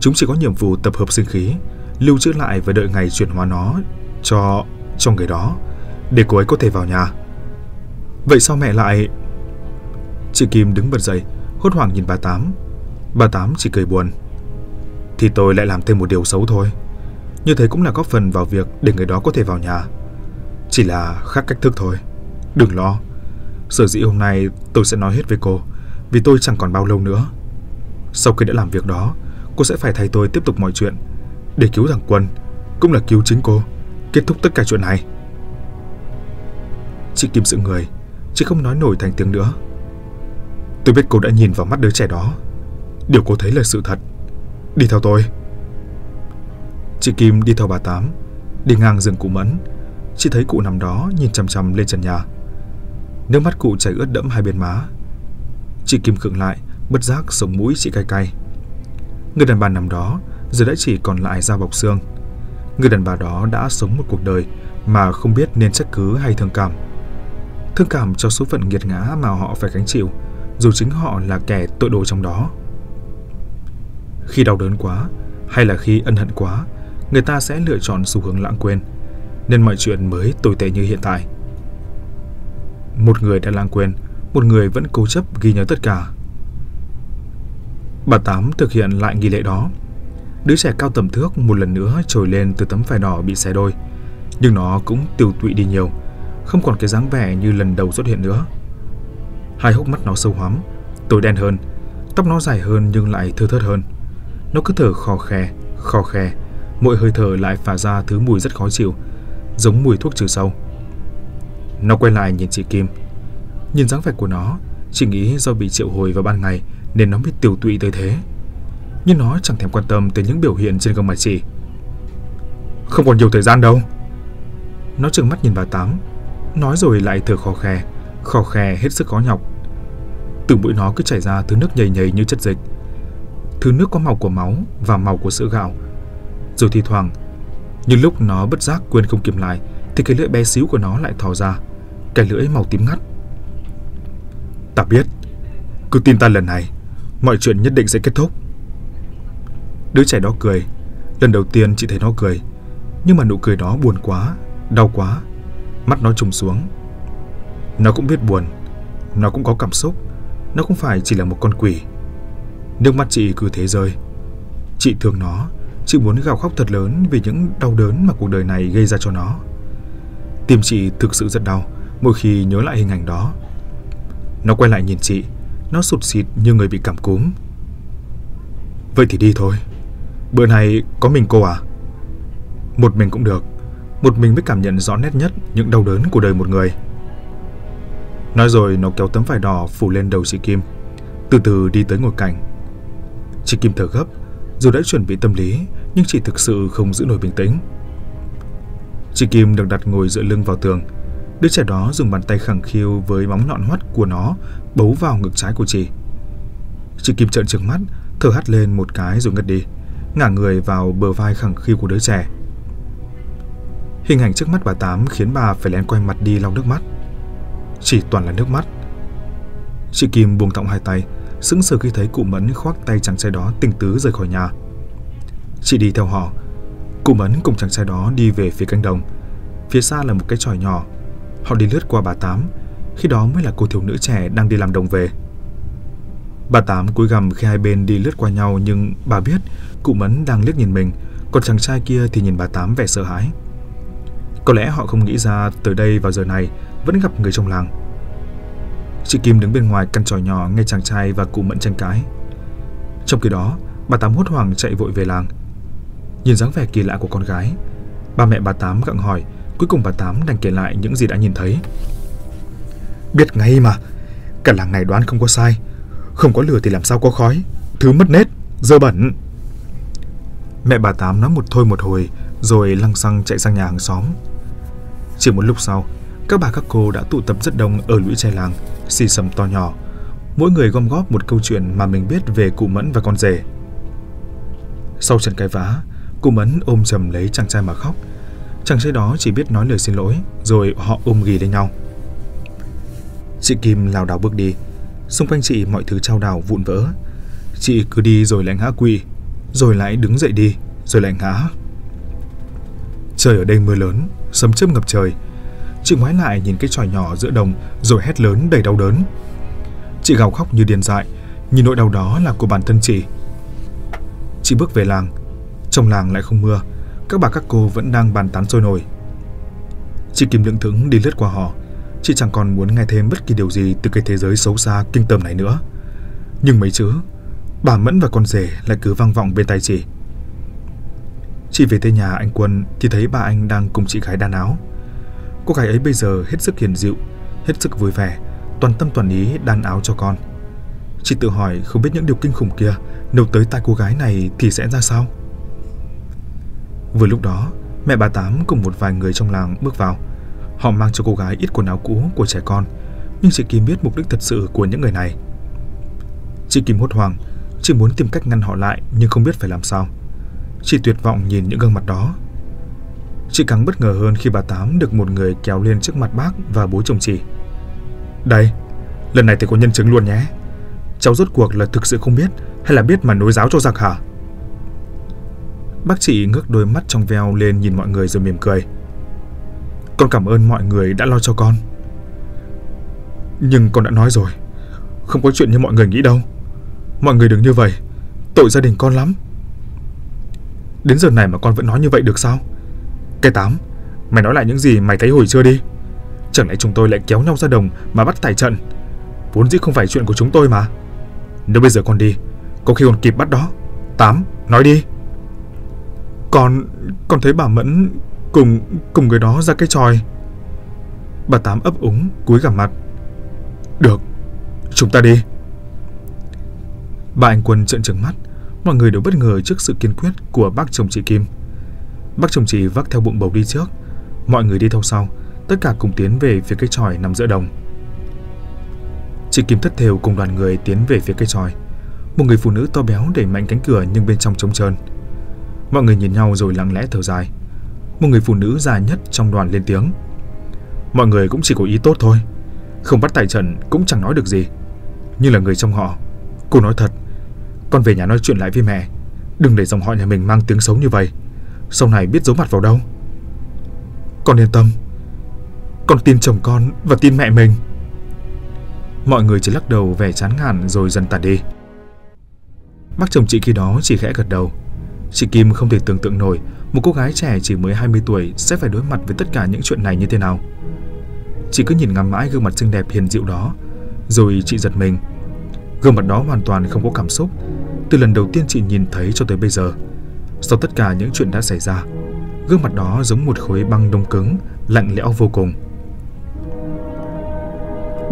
Chúng chỉ có nhiệm vụ tập hợp sinh khí, lưu trữ lại và đợi ngày chuyển hóa nó cho cho người đó để cô ấy có thể vào nhà. Vậy sao mẹ lại... Chị Kim đứng bật dậy, hốt hoảng nhìn bà Tám. Bà Tám chỉ cười buồn. Thì tôi lại làm thêm một điều xấu thôi. Như thế cũng là góp phần vào việc để người đó có thể vào nhà. Chỉ là khác cách thức thôi. Đừng lo. Sở dĩ hôm nay tôi sẽ nói hết với cô, vì tôi chẳng còn bao lâu nữa. Sau khi đã làm việc đó, cô sẽ phải thay tôi tiếp tục mọi chuyện. Để cứu thằng Quân, cũng là cứu chính cô. Kết thúc tất cả chuyện này. Chị Kim sự người, chị không nói nổi thành tiếng nữa. Tôi biết cô đã nhìn vào mắt đứa trẻ đó. Điều cô thấy là sự thật. Đi theo tôi. Chị Kim đi theo bà Tám, đi ngang rừng cụ Mẫn. Chị thấy cụ nằm đó nhìn chằm chằm lên trần nhà. Nước mắt cụ chảy ướt đẫm hai bên má. Chị Kim khựng lại, bất giác sống mũi chị cay cay. Người đàn bà nằm đó giờ đã chỉ còn lại da bọc xương. Người đàn bà đó đã sống một cuộc đời mà không biết nên trách cứ hay thương cảm. Thương cảm cho số phận nghiệt ngã mà họ phải gánh chịu, dù chính họ là kẻ tội đồ trong đó. Khi đau đớn quá, hay là khi ân hận quá, người ta sẽ lựa chọn xu hướng lãng quên, nên mọi chuyện mới tồi tệ như hiện tại. Một người đã lãng quên, một người vẫn cố chấp ghi nhớ tất cả. Bà Tám thực hiện lại nghi lễ đó. Đứa trẻ cao tầm thước một lần nữa trồi lên từ tấm vải đỏ bị xé đôi, nhưng nó cũng tiêu tụy đi nhiều, không còn cái dáng vẻ như lần đầu xuất hiện nữa. Hai hốc mắt nó sâu hoắm, tối đen hơn, tóc nó dài hơn nhưng lại thưa thớt hơn. Nó cứ thở khò khe, khò khe, mỗi hơi thở lại phả ra thứ mùi rất khó chịu, giống mùi thuốc trừ sâu. Nó quay lại nhìn chị Kim. Nhìn dáng vẻ của nó, chị nghĩ do bị triệu hồi vào ban ngày nên nó mới tiểu tụy tới thế. Nhưng nó chẳng thèm quan tâm tới những biểu hiện trên gương mặt chị. Không còn nhiều thời gian đâu. Nó trừng mắt nhìn bà Tám, nói rồi lại thở khò khè, khò khè hết sức khó nhọc. Từ mũi nó cứ chảy ra thứ nước nhầy nhầy như chất dịch. Thứ nước có màu của máu và màu của sữa gạo. Rồi thi thoảng, nhưng lúc nó bất giác quên không kiểm lại thì cái lưỡi bé xíu của nó lại thò ra, cái lưỡi màu tím ngắt. Ta biết, cứ tin ta lần này, mọi chuyện nhất định sẽ kết thúc. Đứa trẻ đó cười, lần đầu tiên chị thấy nó cười, nhưng mà nụ cười đó buồn quá, đau quá, mắt nó trùng xuống. Nó cũng biết buồn, nó cũng có cảm xúc, nó không phải chỉ là một con quỷ. Nước mắt chị cứ thế rơi. Chị thương nó, chị muốn gào khóc thật lớn vì những đau đớn mà cuộc đời này gây ra cho nó. Tim chị thực sự rất đau mỗi khi nhớ lại hình ảnh đó. Nó quay lại nhìn chị, nó sụt xịt như người bị cảm cúm. Vậy thì đi thôi. Bữa này có mình cô à? Một mình cũng được. Một mình mới cảm nhận rõ nét nhất những đau đớn của đời một người. Nói rồi nó kéo tấm vải đỏ phủ lên đầu chị Kim, từ từ đi tới ngồi cạnh. Chị Kim thở gấp, dù đã chuẩn bị tâm lý, nhưng chị thực sự không giữ nổi bình tĩnh. Chị Kim được đặt ngồi dựa lưng vào tường. Đứa trẻ đó dùng bàn tay khẳng khiu với móng nhọn hoắt của nó bấu vào ngực trái của chị. Chị Kim trợn trừng mắt, thở hắt lên một cái rồi ngất đi, ngả người vào bờ vai khẳng khiu của đứa trẻ. Hình ảnh trước mắt bà Tám khiến bà phải lén quay mặt đi lau nước mắt. Chỉ toàn là nước mắt. Chị Kim buông thọng hai tay, sững sờ khi thấy cụ Mẫn khoác tay chàng trai đó tình tứ rời khỏi nhà. Chị đi theo họ. Cụ Cụ Mẫn cùng chàng trai đó đi về phía cánh đồng. Phía xa là một cái tròi nhỏ. Họ đi lướt qua bà Tám. Khi đó mới là cô thiếu nữ trẻ đang đi làm đồng về. Bà Tám cúi gằm khi hai bên đi lướt qua nhau nhưng bà biết cụ Mẫn đang liếc nhìn mình, còn chàng trai kia thì nhìn bà Tám vẻ sợ hãi. Có lẽ họ không nghĩ ra tới đây vào giờ này vẫn gặp người trong làng. Chị Kim đứng bên ngoài căn tròi nhỏ nghe chàng trai và cụ Mẫn tranh cãi. Trong khi đó, bà Tám hốt hoảng chạy vội về làng. Nhìn dáng vẻ kỳ lạ của con gái, ba mẹ bà Tám gặng hỏi, cuối cùng bà Tám đành kể lại những gì đã nhìn thấy. Biết ngay mà, cả làng này đoán không có sai. Không có lửa thì làm sao có khói, thứ mất nết, dơ bẩn. Mẹ bà Tám nói một thôi một hồi, rồi lăng xăng chạy sang nhà hàng xóm. Chỉ một lúc sau, các bà các cô đã tụ tập rất đông ở lũy tre làng, xì xầm to nhỏ. Mỗi người gom góp một câu chuyện mà mình biết về cụ Mẫn và con rể. Sau trận cái vã, cụ Mẫn ôm chầm lấy chàng trai mà khóc. Chàng trai đó chỉ biết nói lời xin lỗi, rồi họ ôm ghì lên nhau. Chị Kim lảo đảo bước đi, xung quanh chị mọi thứ trao đảo vụn vỡ. Chị cứ đi rồi lại ngã quỵ, rồi lại đứng dậy đi, rồi lại ngã. Trời ở đây mưa lớn, sấm chớp ngập trời. Chị ngoái lại nhìn cái tròi nhỏ giữa đồng rồi hét lớn đầy đau đớn. Chị gào khóc như điên dại, nhìn nỗi đau đó là của bản thân chị. Chị bước về làng, trong làng lại không mưa, các bà các cô vẫn đang bàn tán sôi nổi. Chị kìm đựng thững đi lướt qua họ, chị chẳng còn muốn nghe thêm bất kỳ điều gì từ cái thế giới xấu xa kinh tởm này nữa. Nhưng mấy chữ, bà Mẫn và con rể lại cứ vang vọng bên tai chị. Chị về tới nhà anh Quân thì thấy bà anh đang cùng chị gái đan áo. Cô gái ấy bây giờ hết sức hiền dịu, hết sức vui vẻ, toàn tâm toàn ý đan áo cho con. Chị tự hỏi không biết những điều kinh khủng kia nếu tới tai cô gái này thì sẽ ra sao? Vừa lúc đó, mẹ bà Tám cùng một vài người trong làng bước vào. Họ mang cho cô gái ít quần áo cũ của trẻ con, nhưng chị Kim biết mục đích thật sự của những người này. Chị Kim hốt hoảng, chị muốn tìm cách ngăn họ lại nhưng không biết phải làm sao. Chị tuyệt vọng nhìn những gương mặt đó. Chị càng bất ngờ hơn khi bà Tám được một người kéo lên trước mặt bác và bố chồng chị. Đây, lần này thì có nhân chứng luôn nhé. Cháu rốt cuộc là thực sự không biết hay là biết mà nối giáo cho giặc hả? Bác chị ngước đôi mắt trong veo lên nhìn mọi người rồi mỉm cười. Con cảm ơn mọi người đã lo cho con. Nhưng con đã nói rồi, không có chuyện như mọi người nghĩ đâu. Mọi người đừng như vậy, tội gia đình con lắm. Đến giờ này mà con vẫn nói như vậy được sao? Cái tám, mày nói lại những gì mày thấy hồi trưa đi. Chẳng lẽ chúng tôi lại kéo nhau ra đồng mà bắt tài trận? Vốn dĩ không phải chuyện của chúng tôi mà. Nếu bây giờ con đi, có khi còn kịp bắt đó. Tám, nói đi. Con, con thấy bà Mẫn cùng cùng người đó ra cái tròi. Bà Tám ấp úng cúi gằm mặt. Được, chúng ta đi. Bà anh Quân trợn trừng mắt, mọi người đều bất ngờ trước sự kiên quyết của bác chồng chị Kim. Bác chồng chị vác theo bụng bầu đi trước, mọi người đi theo sau, tất cả cùng tiến về phía cây tròi nằm giữa đồng. Chị Kim thất thều cùng đoàn người tiến về phía cây tròi. Một người phụ nữ to béo đẩy mạnh cánh cửa nhưng bên trong trống trơn. Mọi người nhìn nhau rồi lặng lẽ thở dài. Một người phụ nữ già nhất trong đoàn lên tiếng. Mọi người cũng chỉ có ý tốt thôi. Không bắt tài trận cũng chẳng nói được gì. Nhưng là người trong họ. Cô nói thật. Con về nhà nói chuyện lại với mẹ. Đừng để dòng họ nhà mình mang tiếng xấu như vậy. Sau này biết giấu mặt vào đâu. Con yên tâm. Con tin chồng con và tin mẹ mình. Mọi người chỉ lắc đầu vẻ chán ngàn rồi dần tàn đi. Bác chồng chị khi đó chỉ khẽ gật đầu. Chị Kim không thể tưởng tượng nổi một cô gái trẻ chỉ mới 20 tuổi sẽ phải đối mặt với tất cả những chuyện này như thế nào. Chị cứ nhìn ngắm mãi gương mặt xinh đẹp hiền dịu đó, rồi chị giật mình. Gương mặt đó hoàn toàn không có cảm xúc, từ lần đầu tiên chị nhìn thấy cho tới bây giờ. Sau tất cả những chuyện đã xảy ra, gương mặt đó giống một khối băng đông cứng, lạnh lẽo vô cùng.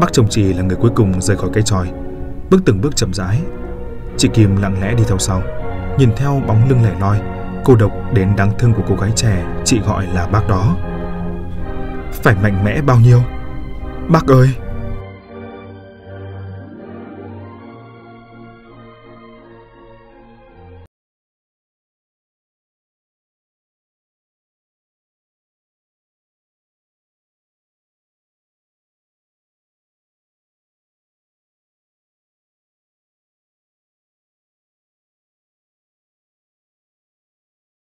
Bác chồng chị là người cuối cùng rời khỏi cây tròi, bước từng bước chậm rãi. Chị Kim lặng lẽ đi theo sau, nhìn theo bóng lưng lẻ loi, cô độc đến đáng thương của cô gái trẻ chị gọi là bác đó. Phải mạnh mẽ bao nhiêu? Bác ơi!